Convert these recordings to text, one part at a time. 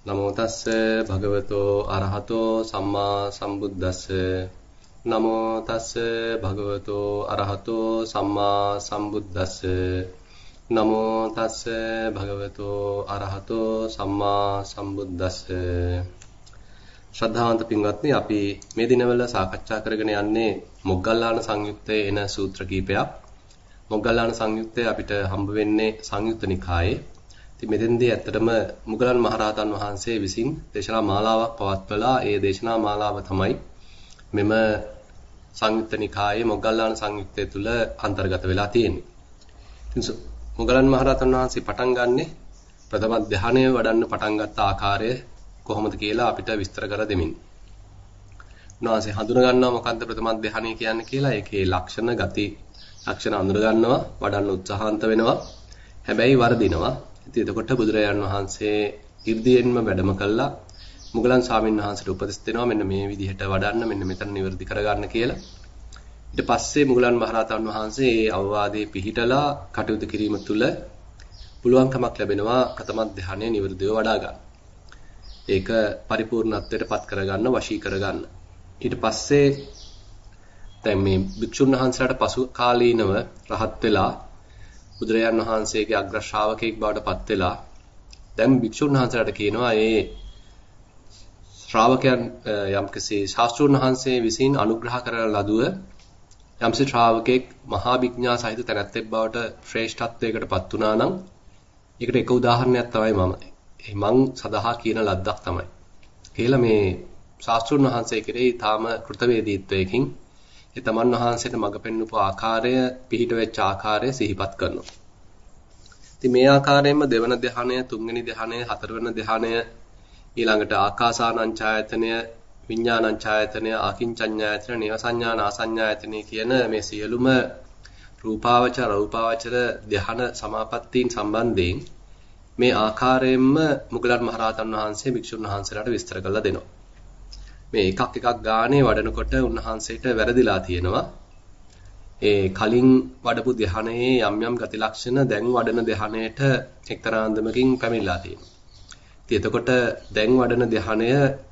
නමෝ තස්ස භගවතෝ අරහතෝ සම්මා සම්බුද්දස්ස. නමෝ තස්ස භගවතෝ අරහතෝ සම්මා සම්බුද්දස්ස. නමෝ තස්ස භගවතෝ අරහතෝ සම්මා සම්බුද්දස්ස. ශ්‍රද්ධාවන්ත පින්වත්නි අපි මේ දිනවල සාකච්ඡා කරගෙන යන්නේ මොග්ගල්ලාන සංයුත්තේ එන සූත්‍ර කීපයක්. මොග්ගල්ලාන සංයුත්තේ අපිට හම්බ වෙන්නේ සංයුත්ත නිකායේ ඉතින් මෙතෙන්දී ඇත්තටම මුගලන් මහරහතන් වහන්සේ විසින් දේශනා මාලාවක් පවත්වලා ඒ දේශනා මාලාව තමයි මෙම සංයුත්ත නිකායේ මොග්ගල්ලාන සංයුත්තය තුල අන්තර්ගත වෙලා තියෙන්නේ. ඉතින් මුගලන් මහරහතන් වහන්සේ පටන් ගන්නෙ ප්‍රථම ධානය වඩන්න පටන් ගත්ත ආකාරය කොහොමද කියලා අපිට විස්තර කර දෙමින්. උන්වහන්සේ හඳුන ගන්නවා මොකද්ද ප්‍රථම ධානය කියන්නේ කියලා. ඒකේ ලක්ෂණ ගති ලක්ෂණ අඳුර ගන්නවා, වඩන්න උත්සාහන්ත වෙනවා. හැබැයි වර්ධිනවා. ඉතින් එතකොට බුදුරජාන් වහන්සේ 이르දියෙන්ම වැඩම කළා මුගලන් ස්වාමීන් වහන්සේට උපදෙස් දෙනවා මෙන්න මේ විදිහට වඩන්න මෙන්න මෙතන නිවර්දි කරගන්න කියලා. ඊට පස්සේ මුගලන් මහරහතන් වහන්සේ ඒ අවවාදයේ පිහිටලා කටයුතු කිරීම තුළ පුළුවන්කමක් ලැබෙනවා ප්‍රථම ධානය නිවර්දිව වඩා ගන්න. ඒක පරිපූර්ණත්වයට පත් කරගන්න වශී කරගන්න. ඊට පස්සේ දැන් මේ භික්ෂුන් වහන්සේලාට පසු කාලීනව රහත් වෙලා බුදුරජාන් වහන්සේගේ අග්‍ර ශ්‍රාවකෙක් බවට පත් වෙලා දැන් භික්ෂුන් වහන්සේලාට කියනවා ඒ ශ්‍රාවකයන් යම්කිසි ශාස්ත්‍රුන් වහන්සේ විසින් අනුග්‍රහ කරන ලදුව යම්සි ශ්‍රාවකෙක් මහා විඥා සහිත තැනැත්තෙක් බවට ශ්‍රේෂ්ඨත්වයකට පත් වුණා නම් ඒකට එක උදාහරණයක් තමයි මම. මං සදහා කියන ලද්දක් තමයි. කියලා මේ ශාස්ත්‍රුන් වහන්සේ කෙරෙහි තාම කෘතවේදීත්වයකින් ඒ තමන් වහන්සේට මඟ පෙන්වපු ආකාරය පිහිට වෙච්ච ආකාරය සිහිපත් කරනවා. ඉතින් මේ ආකාරයෙන්ම දෙවන ධ්‍යානය, තුන්වෙනි ධ්‍යානය, හතරවෙනි ධ්‍යානය ඊළඟට ආකාසානං ඡායතනය, විඥානං ඡායතනය, ආකින්චඤ්ඤායතන, නේවසඤ්ඤා නාසඤ්ඤායතන කියන මේ සියලුම රූපාවචර රූපාවචර ධ්‍යාන සමාපත්තීන් සම්බන්ධයෙන් මේ ආකාරයෙන්ම මුගලන් මහරහතන් වහන්සේ භික්ෂුන් වහන්සේලාට විස්තර කරලා දෙනවා. මේ එකක් එකක් ගානේ වඩනකොට උන්වහන්සේට වැරදිලා තියෙනවා. ඒ කලින් වඩපු ධ්‍යානයේ යම් යම් ගති ලක්ෂණ දැන් වඩන ධ්‍යානයට එක්තරා අන්දමකින් පැමිණලා තියෙනවා. ඉතින් එතකොට දැන් වඩන ධ්‍යානය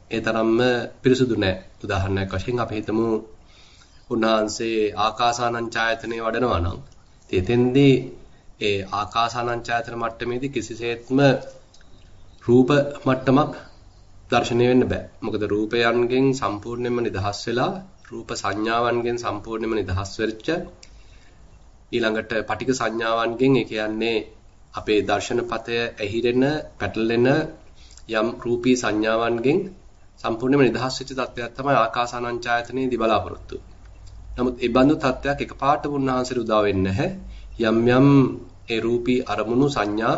ඒ තරම්ම පිරිසුදු නැහැ. උදාහරණයක් වශයෙන් අපි හිතමු උන්වහන්සේ ආකාසානං ඡායතනෙ වඩනවා නම් ඉතින් එතෙන්දී ඒ ආකාසානං ඡායතන මට්ටමේදී කිසිසේත්ම රූප මට්ටමක් දර්ශනය වෙන්න බෑ. මොකද රූපයන්ගෙන් සම්පූර්ණයෙන්ම නිදහස් වෙලා රූප සංඥාවන්ගෙන් සම්පූර්ණයෙන්ම නිදහස් වෙච්ච ඊළඟට පටික සංඥාවන්ගෙන් ඒ කියන්නේ අපේ දර්ශනපතය ඇහිරෙන, පැටලෙන යම් රූපී සංඥාවන්ගෙන් සම්පූර්ණයෙන්ම නිදහස් වෙච්ච තත්ත්වයක් තමයි ආකාසානංචායතනයේදී බලාපොරොත්තු. නමුත් ඒ බඳු තත්ත්වයක් එකපාරට වුණාන්සර උදා වෙන්නේ නැහැ. යම් යම් ඒ රූපී අරමුණු සංඥා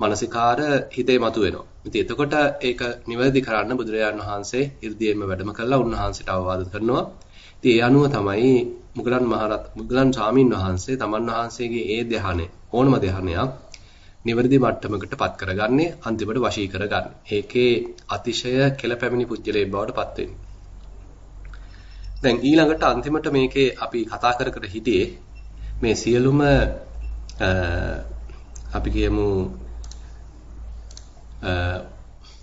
මානසිකාර හිතේ මතුවෙනවා. ඉතින් එතකොට ඒක නිවැරදි කරන්න බුදුරජාණන් වහන්සේ 이르දියෙම වැඩම කළා උන්වහන්සේට අවවාද කරනවා. ඉතින් ඒ අනුව තමයි මුගලන් මහරත් මුගලන් ස්වාමීන් වහන්සේ තමන් වහන්සේගේ ඒ ධ්‍යානය ඕනම ධ්‍යානයක් නිවැරදි මට්ටමකට පත් කරගන්නේ අන්තිමට වශී කරගන්නේ. ඒකේ අතිශය කෙලපැමිණි පුජ්‍යලේ බවට පත් වෙන්නේ. දැන් ඊළඟට අන්තිමට මේකේ අපි කතා කර කර හිටියේ මේ සියලුම අපි කියමු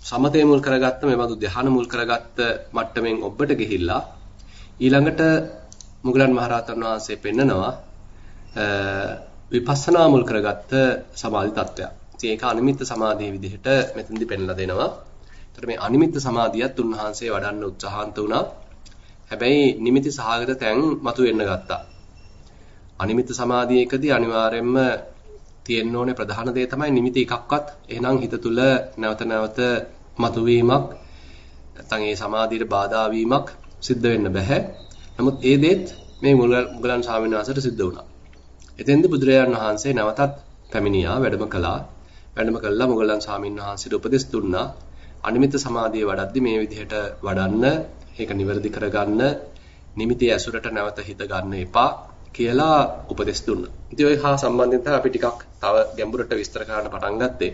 සමතේ මුල් කරගත්ත මේ බඳු ධ්‍යාන මුල් කරගත්ත මට්ටමින් ඔබට ගිහිල්ලා ඊළඟට මුගලන් මහරහතන් වහන්සේ පෙන්නනවා විපස්සනා මුල් කරගත්ත සමාධි තත්වයක්. ඉතින් ඒක අනිමිත්ත සමාධියේ විදිහට මෙතෙන්දි පෙන්ලා දෙනවා. ඒතර මේ අනිමිත්ත සමාධියත් උන්වහන්සේ වඩන්න උත්සාහන්ත වුණා. හැබැයි නිමිති සහගත තැන් මතුවෙන්න ගත්තා. අනිමිත්ත සමාධියකදී අනිවාර්යයෙන්ම තියෙන්න ඕනේ ප්‍රධාන දේ තමයි නිමිති එකක්වත් එහෙනම් හිත තුල නැවත නැවත මතුවීමක් නැත්නම් ඒ සමාධියට බාධා වීමක් සිද්ධ වෙන්න බෑ. නමුත් ඒ දේත් මේ මුගලන් ස්වාමීන් වහන්සේට සිද්ධ වුණා. එතෙන්ද බුදුරජාණන් වහන්සේ නැවතත් පැමිණියා වැඩම කළා. වැඩම කළා මුගලන් ස්වාමීන් වහන්සේට උපදෙස් දුන්නා. අනිමිත් සමාධිය වඩද්දි මේ විදිහට වඩන්න, ඒක નિවර්දි කරගන්න, නිමිති ඇසුරට නැවත හිත ගන්න එපා. කියලා උපදෙස් දුන්නා. ඉතින් ඔය හා සම්බන්ධයෙන් තමයි අපි ටිකක් තව ගැඹුරට විස්තර කරන්න පටන් ගත්තේ.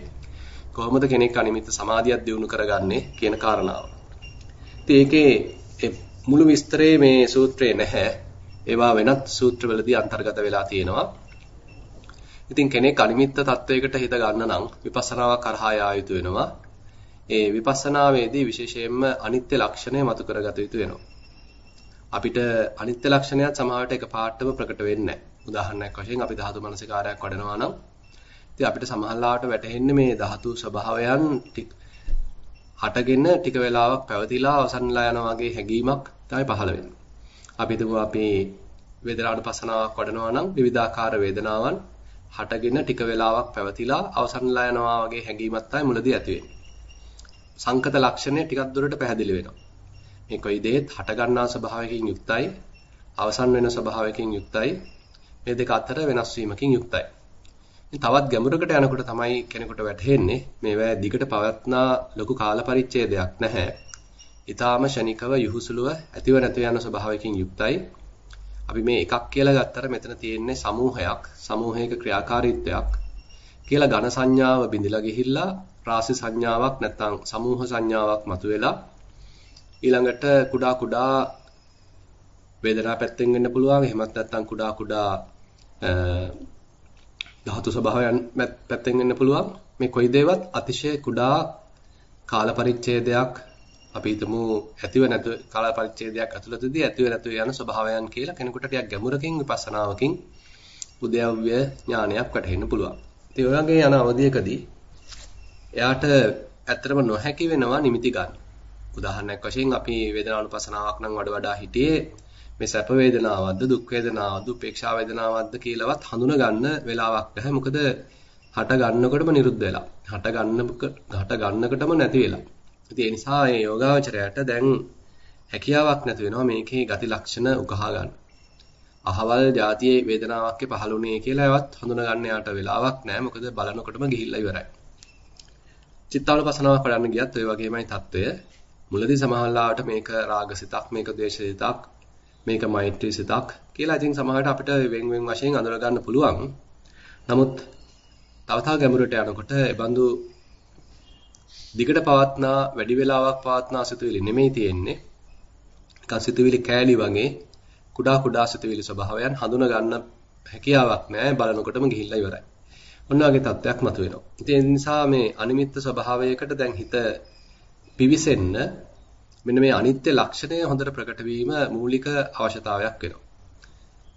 කොහොමද කෙනෙක් අනිමිත් සමාධියක් දියුණු කරගන්නේ කියන කාරණාව. ඉතින් ඒකේ මුළු විස්තරේ මේ සූත්‍රේ නැහැ. ඒවා වෙනත් සූත්‍රවලදී අන්තර්ගත වෙලා තියෙනවා. ඉතින් කෙනෙක් අනිමිත්ත තත්වයකට හිත ගන්න නම් විපස්සනාව කරහා යා යුතු වෙනවා. ඒ විපස්සනාවේදී විශේෂයෙන්ම අනිත්‍ය ලක්ෂණය මතු කරගත යුතු වෙනවා. අපිට අනිත්‍ය ලක්ෂණයත් සමහරවිට එකපාරටම ප්‍රකට වෙන්නේ නැහැ. උදාහරණයක් වශයෙන් අපි ධාතු මනසිකාරයක් වඩනවා නම් ඉතින් අපිට සමහරලාට වැටහෙන්නේ මේ ධාතු ස්වභාවයන් හටගෙන ටික වෙලාවක් පැවතිලා අවසන්ලා යනවා වගේ හැඟීමක් තමයි පහළ වෙන්නේ. අපි හිතමු අපි වේදනානුපස්සනාවක් වඩනවා නම් විවිධාකාර වේදනාවන් හටගෙන ටික වෙලාවක් පැවතිලා අවසන්ලා යනවා වගේ හැඟීමක් තමයි මුලදී ඇති වෙන්නේ. සංකත ලක්ෂණය ටිකක් දුරට පැහැදිලි වෙනවා. මේ කොයි දෙයක් හට ගන්නා ස්වභාවයකින් යුක්තයි, අවසන් වෙන ස්වභාවයකින් යුක්තයි. මේ දෙක අතර වෙනස් වීමකින් යුක්තයි. තවත් ගැඹුරකට යනකොට තමයි කෙනෙකුට වැටහෙන්නේ මේවා දිගට පවත්නා ලොකු කාල පරිච්ඡේදයක් නැහැ. ඊටාම ෂණිකව යහුසුලුව ඇතිව නැතිව යන ස්වභාවයකින් යුක්තයි. අපි මේ එකක් කියලා ගත්තට මෙතන තියෙන්නේ සමූහයක්, සමූහයක ක්‍රියාකාරීත්වයක් කියලා ඝන සංඥාව බිඳලා ගිහිල්ලා රාශි සංඥාවක් නැත්නම් සමූහ සංඥාවක් මතුවෙලා ඊළඟට කුඩා කුඩා වේදනා පැත්තෙන් වෙන්න පුළුවන්. එහෙමත් නැත්නම් කුඩා කුඩා ධාතු ස්වභාවයන් පැත්තෙන් වෙන්න පුළුවන්. මේ කොයි දේවත් අතිශය කුඩා කාල පරිච්ඡේදයක් අපි හිතමු ඇතිව නැතු කාල පරිච්ඡේදයක් ඇතුළතදී ඇතිව නැතුව යන ස්වභාවයන් කියලා කෙනෙකුට ටිකක් ගැඹුරකින් විපස්සනාවකින් උද්‍යව්‍ය ඥානයක් වැටහෙන්න පුළුවන්. ඉතින් ඔය වගේ යන අවධියකදී එයාට ඇත්තටම නොහැකි වෙනවා නිමිති ගන්න. උදාහරණයක් වශයෙන් අපි වේදනානුපසනාවක් නම් වඩ වඩා හිටියේ මේ සැප වේදනාවක්ද දුක් වේදනාවක්ද උපේක්ෂා වේදනාවක්ද කියලාවත් හඳුනගන්න වෙලාවක් නැහැ. මොකද හට ගන්නකොටම නිරුද්ධ වෙලා. හට ගන්නක හට ගන්නකොටම නැති වෙලා. ඉතින් ඒ නිසා මේ යෝගාවචරයට දැන් හැකියාවක් නැති වෙනවා මේකේ ගති ලක්ෂණ උකහා ගන්න. අහවල් જાතියේ වේදනාවක් පහළුණේ කියලා එවත් හඳුනගන්න යාට වෙලාවක් නැහැ මොකද බලනකොටම ගිහිල්ලා ඉවරයි. චිත්තාවල පසනාවක් වඩන්න ගියත් ওই වගේමයි తত্ত্বය. මුලදී සමහරවිට මේක රාගසිතක්, මේක ද්වේෂසිතක්, මේක මෛත්‍රී සිතක් කියලා ඉතින් සමහරවිට අපිට වෙන් වෙන් වශයෙන් අඳුර ගන්න පුළුවන්. නමුත් තව තව ගැඹුරට යනකොට ඒ බඳු දිගට පවත්නා වැඩි වෙලාවක් පවත්නා සිතුවිලි නෙමෙයි තියෙන්නේ. නිකන් සිතුවිලි කෑලි වගේ කුඩා කුඩා සිතුවිලි ස්වභාවයන් හඳුන ගන්න හැකියාවක් නැහැ බලනකොටම ගිහිල්ලා ඉවරයි. ඔන්න වගේ තත්ත්වයක් මතුවෙනවා. ඉතින් ඒ නිසා මේ අනිමිත්ත ස්වභාවයකට දැන් හිත පිවිසෙන්න මෙන්න මේ අනිත්‍ය ලක්ෂණය හොඳට ප්‍රකට වීම මූලික අවශ්‍යතාවයක් වෙනවා.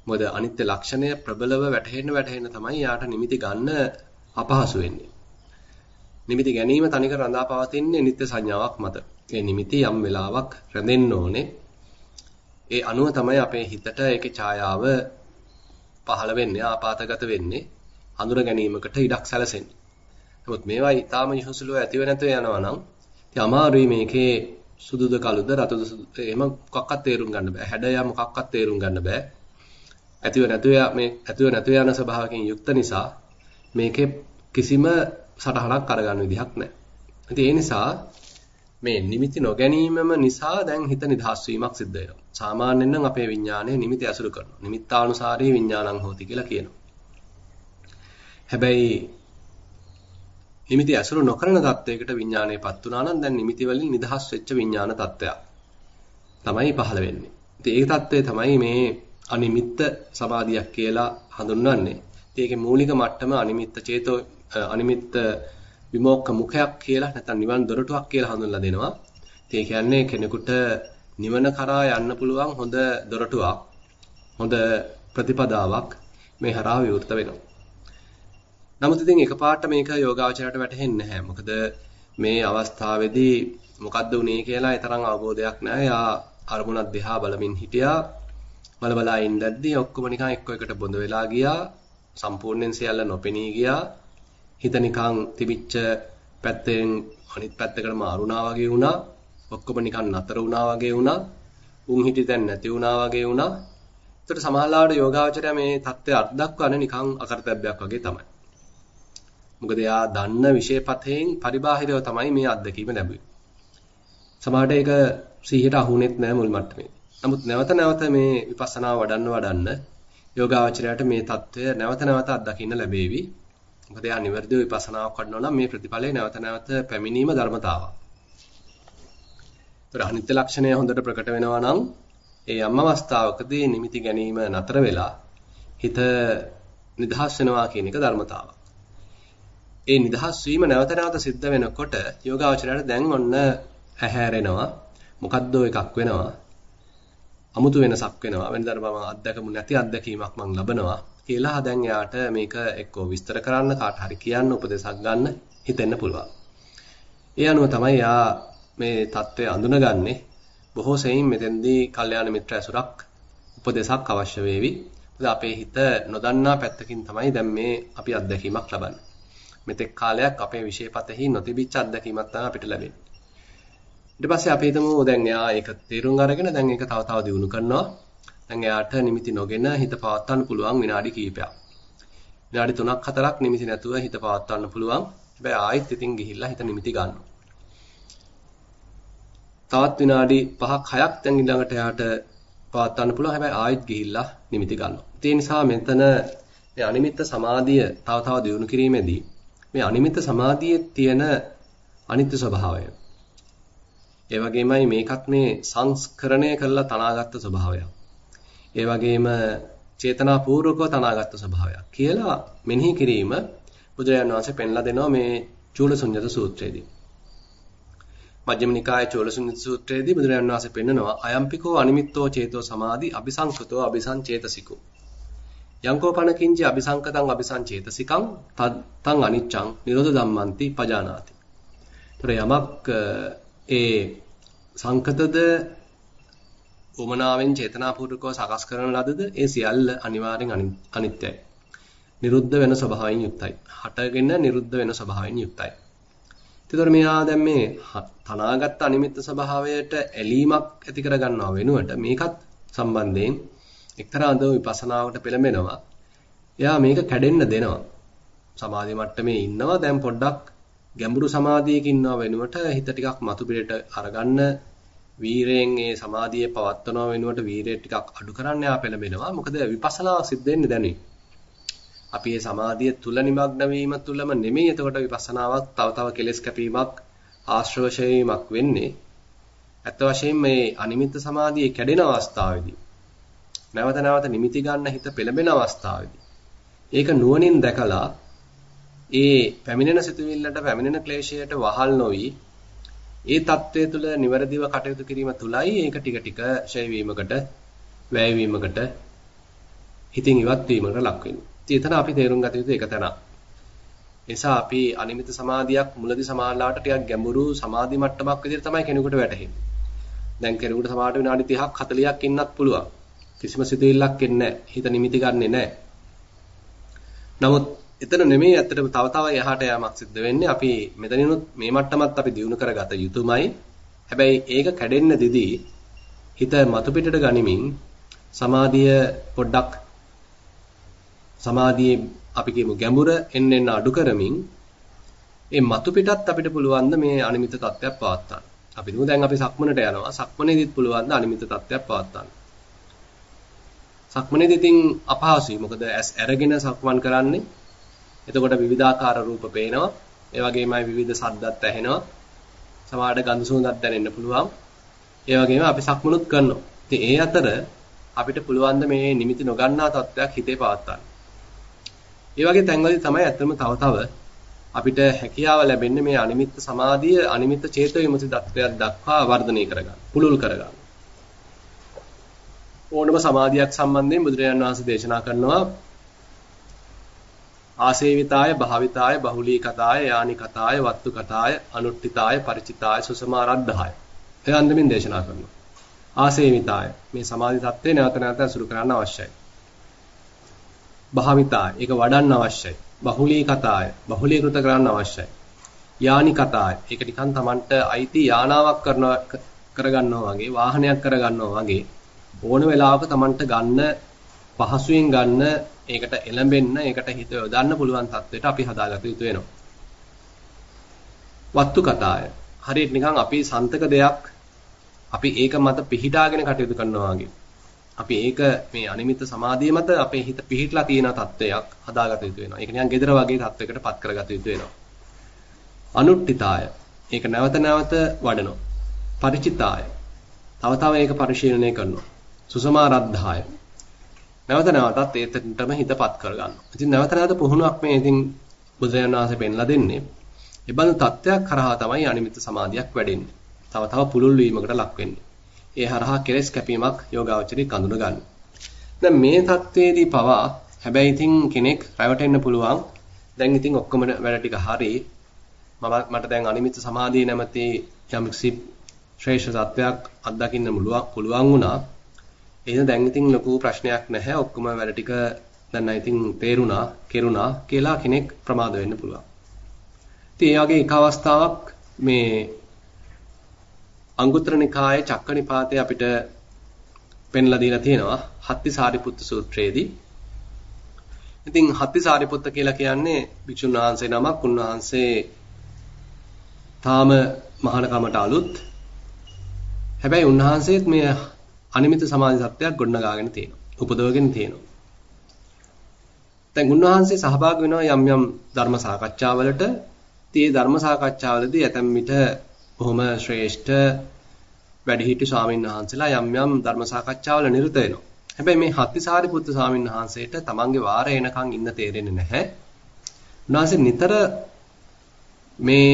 මොකද අනිත්‍ය ලක්ෂණය ප්‍රබලව වැටහෙන්න වැටහෙන්න තමයි යාට නිමිති ගන්න අපහසු වෙන්නේ. නිමිති ගැනීම තනිකර රඳා පවතින්නේ නිත්‍ය සංඥාවක් මත. ඒ නිමිති යම් වෙලාවක් රැඳෙන්න ඕනේ. ඒ අනුව තමයි අපේ හිතට ඒකේ ඡායාව පහළ වෙන්නේ ආපాతගත වෙන්නේ. හඳුන ගැනීමකට ඉඩක් සැලසෙන්නේ. නමුත් මේවා ඊටාම යහසුලුව ඇතිව නැතුව යනවා නම් ඉතින් අමාරුයි මේකේ සුදුද කළුද රතුද එහෙම මොකක්වත් තේරුම් ගන්න බෑ. හැඩය මොකක්වත් තේරුම් ගන්න බෑ. ඇතිව නැතුව මේ ඇතිව නැතුව යන ස්වභාවකින් යුක්ත නිසා මේකේ කිසිම සටහනක් අරගන්න විදිහක් නැහැ. ඉතින් ඒ නිසා මේ නිමිති නොගැනීමම නිසා දැන් හිත නිදහස් වීමක් සිද්ධ වෙනවා. සාමාන්‍යයෙන් නම් අපේ විඥානය නිමිති ඇසුරු කරනවා. නිමිත්තානුසාරී විඥානං හෝති කියලා කියනවා. හැබැයි නිමිති ඇසුරු නොකරන තත්වයකට විඥානයපත් වුණා නම් දැන් නිමිති වලින් නිදහස් වෙච්ච විඥාන තත්වයක් තමයි පහළ වෙන්නේ. ඉතින් ඒ තත්වය තමයි මේ අනිමිත්ත සමාධියක් කියලා හඳුන්වන්නේ. ඉතින් ඒකේ මූලික මට්ටම අනිමිත්ත චේතෝ අනිමිත්ත විමෝක්ඛ මුඛයක් කියලා නැත්නම් නිවන් දොරටුවක් කියලා හඳුන්වලා දෙනවා. ඒ කියන්නේ කෙනෙකුට නිවන කරා යන්න පුළුවන් හොඳ දොරටුවක් හොඳ ප්‍රතිපදාවක් මේ හරහා විවෘත වෙනවා. නමුත් ඉතින් එකපාරට මේක යෝගාවචරයට වැටහෙන්නේ නැහැ. මොකද මේ අවස්ථාවේදී මොකද්ද උනේ කියලා ඒ තරම් අවබෝධයක් නැහැ. යා අරමුණක් දිහා බලමින් හිටියා. බල බලා ඉඳද්දී ඔක්කොම නිකන් එක්ක එකට බොඳ වෙලා ගියා. සම්පූර්ණයෙන් සියල්ල නොපෙනී ගියා. හිත නිකන් තිබිච්ච පැත්තෙන් අනිත් පැත්තකට මාරුණා වගේ වුණා. ඔක්කොම නිකන් නතර වුණා වගේ වුණා. උන් හිටි දැන් නැති වුණා වගේ වුණා. ඒතර සමහරවිට යෝගාවචරය මේ தත්ත්වය අත් දක්වන්නේ නිකන් අකරතැබ්බයක් වගේ තමයි. මොකද එයා දන්න විශේෂපතයෙන් පරිබාහිරව තමයි මේ අත්දැකීම ලැබුවේ. සමහරට ඒක 100ට අහුුනේත් නැහැ මුල් මට්ටමේ. නමුත් නැවත නැවත මේ විපස්සනා වඩන්න වඩන්න යෝගාචරයට මේ தত্ত্বය නැවත නැවත අත්දකින්න ලැබෙවි. මොකද එයා නිවැරදිව විපස්සනාවක් කරනවා නම් මේ ප්‍රතිඵලය නැවත නැවත පැමිණීම ධර්මතාවක්. ඒතර අනිත්‍ය ලක්ෂණය හොඳට ප්‍රකට වෙනවා නම් ඒ යම් අවස්ථාවකදී නිමිති ගැනීම නතර වෙලා හිත නිදහස් වෙනවා කියන එක ධර්මතාවක්. ඒ නිදහස් වීම නැවත නැවත සිද්ධ වෙනකොට යෝගාවචරයට දැන් ඔන්න ඇහැරෙනවා. මොකද්ද එකක් වෙනවා. අමුතු වෙනසක් වෙනවා. වෙනදාට මම අත්දැකමු නැති අත්දැකීමක් මම ලබනවා කියලා දැන් එයාට මේක එක්කෝ විස්තර කරන්න කාට හරි කියන්න උපදේශක් ගන්න හිතෙන්න පුළුවන්. ඒ අනුව තමයි යා මේ தත්ත්වය අඳුනගන්නේ. බොහෝ සෙයින් මෙතෙන්දී කල්යාණ මිත්‍ර ඇසුරක් උපදේශක් අවශ්‍ය වේවි. මොකද අපේ හිත නොදන්නා පැත්තකින් තමයි දැන් මේ අපි අත්දැකීමක් ලබන්නේ. මෙතෙක් කාලයක් අපේ විශේෂපතෙහි නොතිබිච්ච අත්දැකීමක් තමයි අපිට ලැබෙන්නේ. ඊට පස්සේ අපි හිතමු දැන් එයා ඒක තේරුම් අරගෙන දැන් ඒක තව තව දියුණු කරනවා. දැන් එයාට නිමිති නොගෙන හිත පවත්වන්න පුළුවන් විනාඩි කිහිපයක්. විනාඩි 3ක් 4ක් නිමිති නැතුව හිත පවත්වන්න පුළුවන්. හැබැයි ආයෙත් ඉතින් ගිහිල්ලා හිත නිමිති ගන්නවා. තවත් විනාඩි 5ක් 6ක් දැන් ඊළඟට එයාට පවත්වන්න පුළුවන්. හැබැයි ආයෙත් ගිහිල්ලා නිමිති ගන්නවා. ඒ නිසා මෙතන මේ අනිමිත්ත සමාධිය තව තව දියුණු කිරීමේදී මේ අනිමිත්ත සමාධියේ තියෙන අනිත්‍ය ස්වභාවය ඒ වගේමයි මේකත් මේ සංස්කරණය කරලා තනාගත්ත ස්වභාවයක්. ඒ වගේම චේතනාපූර්වකව තනාගත්ත ස්වභාවයක් කියලා මෙනෙහි කිරීම බුදුරජාණන් වහන්සේ පෙන්ලා දෙනවා මේ චූලසුඤ්ඤත සූත්‍රයේදී. මජ්ක්‍ධිම නිකායේ චූලසුඤ්ඤත සූත්‍රයේදී බුදුරජාණන් වහන්සේ පෙන්නනවා අයම්පිකෝ අනිමිත්තෝ චේතෝ සමාධි අபிසංකතෝ අபிසංචේතසිකෝ. යංකෝ පනකින්ච අபிසංකතං අபிසංචේතසිකං තං අනිච්ඡං නිරෝධ ධම්මන්ති පජානාති. ඒතර යමක් ඒ සංකතද උමනාවෙන් චේතනාපූර්වකව සකස් කරන ලදද ඒ සියල්ල අනිවාර්යෙන් අනිත්‍යයි. නිරුද්ධ වෙන ස්වභාවයෙන් යුක්තයි. හටගෙන නිරුද්ධ වෙන ස්වභාවයෙන් යුක්තයි. ඒතර මෙයා දැන් මේ තනාගත් අනිමිත්ත ස්වභාවයට ඇලීමක් ඇති කර ගන්නවා වෙනුවට මේකත් සම්බන්ධයෙන් එක්තරා අන්දම විපස්සනාවට පෙළඹෙනවා. එයා මේක කැඩෙන්න දෙනවා. සමාධි මට්ටමේ ඉන්නවා දැන් පොඩ්ඩක් ගැඹුරු සමාධියක ඉන්නව වෙනුවට හිත ටිකක් මතු පිටට අරගන්න වීරයෙන් ඒ සමාධිය පවත්වනව වෙනුවට වීරය ටිකක් අඩු කරන්න යා පෙළඹෙනවා. මොකද විපස්සනා සිද්ධ වෙන්නේ දැනුයි. අපි මේ සමාධිය තුල නිමග්න වීම තුලම නෙමෙයි එතකොට විපස්සනාවක් තව තව කෙලෙස් කැපීමක් ආශ්‍රවශීමක් වෙන්නේ. ඇත්ත වශයෙන්ම මේ අනිමිත්ත සමාධියේ කැඩෙන අවස්ථාවේදී නැවත නැවත නිමිති ගන්න හිත පෙළඹෙන අවස්ථාවේදී ඒක නුවණින් දැකලා ඒ පැමිණෙන සිතුවිල්ලට පැමිණෙන ක්ලේශයට වහල් නොවි ඒ தත්ත්වය තුළ නිවැරදිව කටයුතු කිරීම තුලයි ඒක ටික ටික ඡය වීමකට වැය වීමකට හිතින් ඉවත් වීමකට ලක් වෙන්නේ. ඉතින් අපි තේරුම් ගත යුතු එක තැනක්. නිසා අපි අනිමිත සමාධියක් මුලදී සමාලාවට ටිකක් ගැඹුරු සමාධි මට්ටමක් විදිහට තමයි කෙනෙකුට වැටහෙන්නේ. දැන් කෙනෙකුට සමාහට විනාඩි 30ක් 40ක් ඉන්නත් පුළුවන්. කිසිම සිතුවිල්ලක් එන්නේ නැහැ. හිත නිමිති ගන්නෙ නැහැ. නමුත් එතන නෙමෙයි ඇත්තටම තව තව එහාට යamak සිද්ධ වෙන්නේ. අපි මෙතනිනුත් මේ මට්ටමත් අපි දිනු කරගත යුතුමයි. හැබැයි ඒක කැඩෙන්න දිදී හිත මතු පිටට ගනිමින් සමාධිය පොඩ්ඩක් සමාධියේ අපි කියමු ගැඹුර එන්න එන්න අඩු කරමින් මේ මතු පිටත් අපිට පුළුවන් මේ අනිමිත තත්ත්වයක් පවත්වා අපි දුමු දැන් අපි සක්මනට යනවා. සක්මනේදීත් පුළුවන් අනිමිත තත්ත්වයක් පවත්වා සක්මනේදී ඉතින් අපහසුයි. මොකද ඇස් අරගෙන සක්මන් කරන්නේ එතකොට විවිධාකාර රූප පේනවා. ඒ වගේමයි විවිධ සද්දත් ඇහෙනවා. සමහරට ගඳ සුවඳක් දැනෙන්න පුළුවන්. ඒ වගේම අපි සක්මනුත් කරනවා. ඉතින් ඒ අතර අපිට පුළුවන් මේ නිමිති නොගන්නා තත්ත්වයක් හිතේ පවත්වන්න. ඒ වගේ තැන්වලදී තමයි ඇත්තම තව තව අපිට හැකියාව ලැබෙන්නේ මේ අනිමිත්ත සමාධිය අනිමිත්ත චේතෝ විමුක්ති தත්වයක් දක්වා වර්ධනය කරගන්න. පුළුල් කරගන්න. ඕනම සමාධියක් සම්බන්ධයෙන් බුදුරජාන් වහන්සේ දේශනා කරනවා. ආසේවිතාය භාවිතාය බහුලී කතාය යානි කතාය වත්තු කතාය අනුට්ඨිතාය ಪರಿචිතාය සුසමාරද්ධාය. එයන්දමින් දේශනා කරනවා. ආසේවිතාය. මේ සමාධි தත්ත්වේ නැවත නැවත අසුරු කරන්න අවශ්‍යයි. භාවිතාය. ඒක වඩන්න අවශ්‍යයි. බහුලී කතාය බහුලීකృత කරන්න අවශ්‍යයි. යානි කතාය ඒක නිකන් Tamanට අයිති යානාවක් කරනවා කරගන්නවා වගේ වාහනයක් කරගන්නවා වගේ ඕන වෙලාවක Tamanට ගන්න පහසුවෙන් ගන්න ඒකට එළඹෙන්න ඒකට හිත යොදන්න පුළුවන් තත්වයට අපි හදාගත යුතු වෙනවා. වත්තු කතාය. හරියට නිකන් අපි සන්තක දෙයක් අපි ඒක මත පිහිටාගෙන කටයුතු කරනවා වගේ. අපි ඒක මේ අනිමිත් සමාධිය මත අපේ හිත පිහිටලා තියෙන තත්වයක් හදාගත යුතු වෙනවා. ඒක නිකන් gedara වගේ තත්වයකට පත් කරගත යුතු වෙනවා. අනුට්ඨිතාය. ඒක නැවත නැවත වඩනවා. ಪರಿචිතාය. තව තව ඒක පරිශීලනය කරනවා. සුසමාරද්ධාය. නැවත නැවතත් ඒතනටම හිතපත් කරගන්නවා. ඉතින් නැවත නැවත පුහුණුවක් මේ ඉතින් බුදුරජාණන් වහන්සේ පෙන්ලා දෙන්නේ. ඒ බඳු තත්ත්වයක් කරහා තමයි අනිමිත් සමාධියක් වැඩෙන්නේ. තව තව පුළුල් වීමකට ලක් වෙන්නේ. ඒ හරහා කෙලෙස් කැපීමක් යෝගාවචරී කඳුන ගන්න. දැන් මේ தത്വෙදී පවා හැබැයි ඉතින් කෙනෙක් රැවටෙන්න පුළුවන්. දැන් ඉතින් ඔක්කොම වැඩ ටික හරි මට දැන් අනිමිත් සමාධිය නැමැති යම්කිසි ශ්‍රේෂ්ඨ தත්වයක් අත්දකින්න පුළුවන් වුණා. එහෙනම් දැන් ඉතින් ලොකු ප්‍රශ්නයක් නැහැ. ඔක්කොම වැඩ ටික දැන් ඉතින් තේරුණා, කෙරුණා කියලා කෙනෙක් ප්‍රමාද වෙන්න පුළුවන්. ඉතින් ඒ වගේ එක අවස්ථාවක් මේ අංගුත්තර නිකායේ චක්කනිපාතේ අපිට පෙන්ලා දීලා තියෙනවා හත්ති සාරිපුත්තු සූත්‍රයේදී. ඉතින් හත්ති සාරිපුත්ත කියලා කියන්නේ භික්ෂුන් වහන්සේ නමක් උන්වහන්සේ තාම මහානකමට අලුත්. හැබැයි උන්වහන්සේත් මේ අනිමිත සමාධි සත්‍යයක් ගොඩනගාගෙන තියෙනවා. උපදවගෙන තියෙනවා. දැන් උන්වහන්සේ සහභාගී වෙනවා යම් යම් ධර්ම සාකච්ඡාවලට. ඉතින් ධර්ම සාකච්ඡාවලදී ඇතැම් විට බොහොම ශ්‍රේෂ්ඨ වැඩිහිටි ස්වාමීන් වහන්සේලා යම් යම් ධර්ම සාකච්ඡාවල නිරත වෙනවා. හැබැයි මේ හත්තිසාරි පුත්තු ස්වාමීන් වහන්සේට තමන්ගේ වාරය එනකන් ඉන්න තේරෙන්නේ නැහැ. උන්වහන්සේ නිතර මේ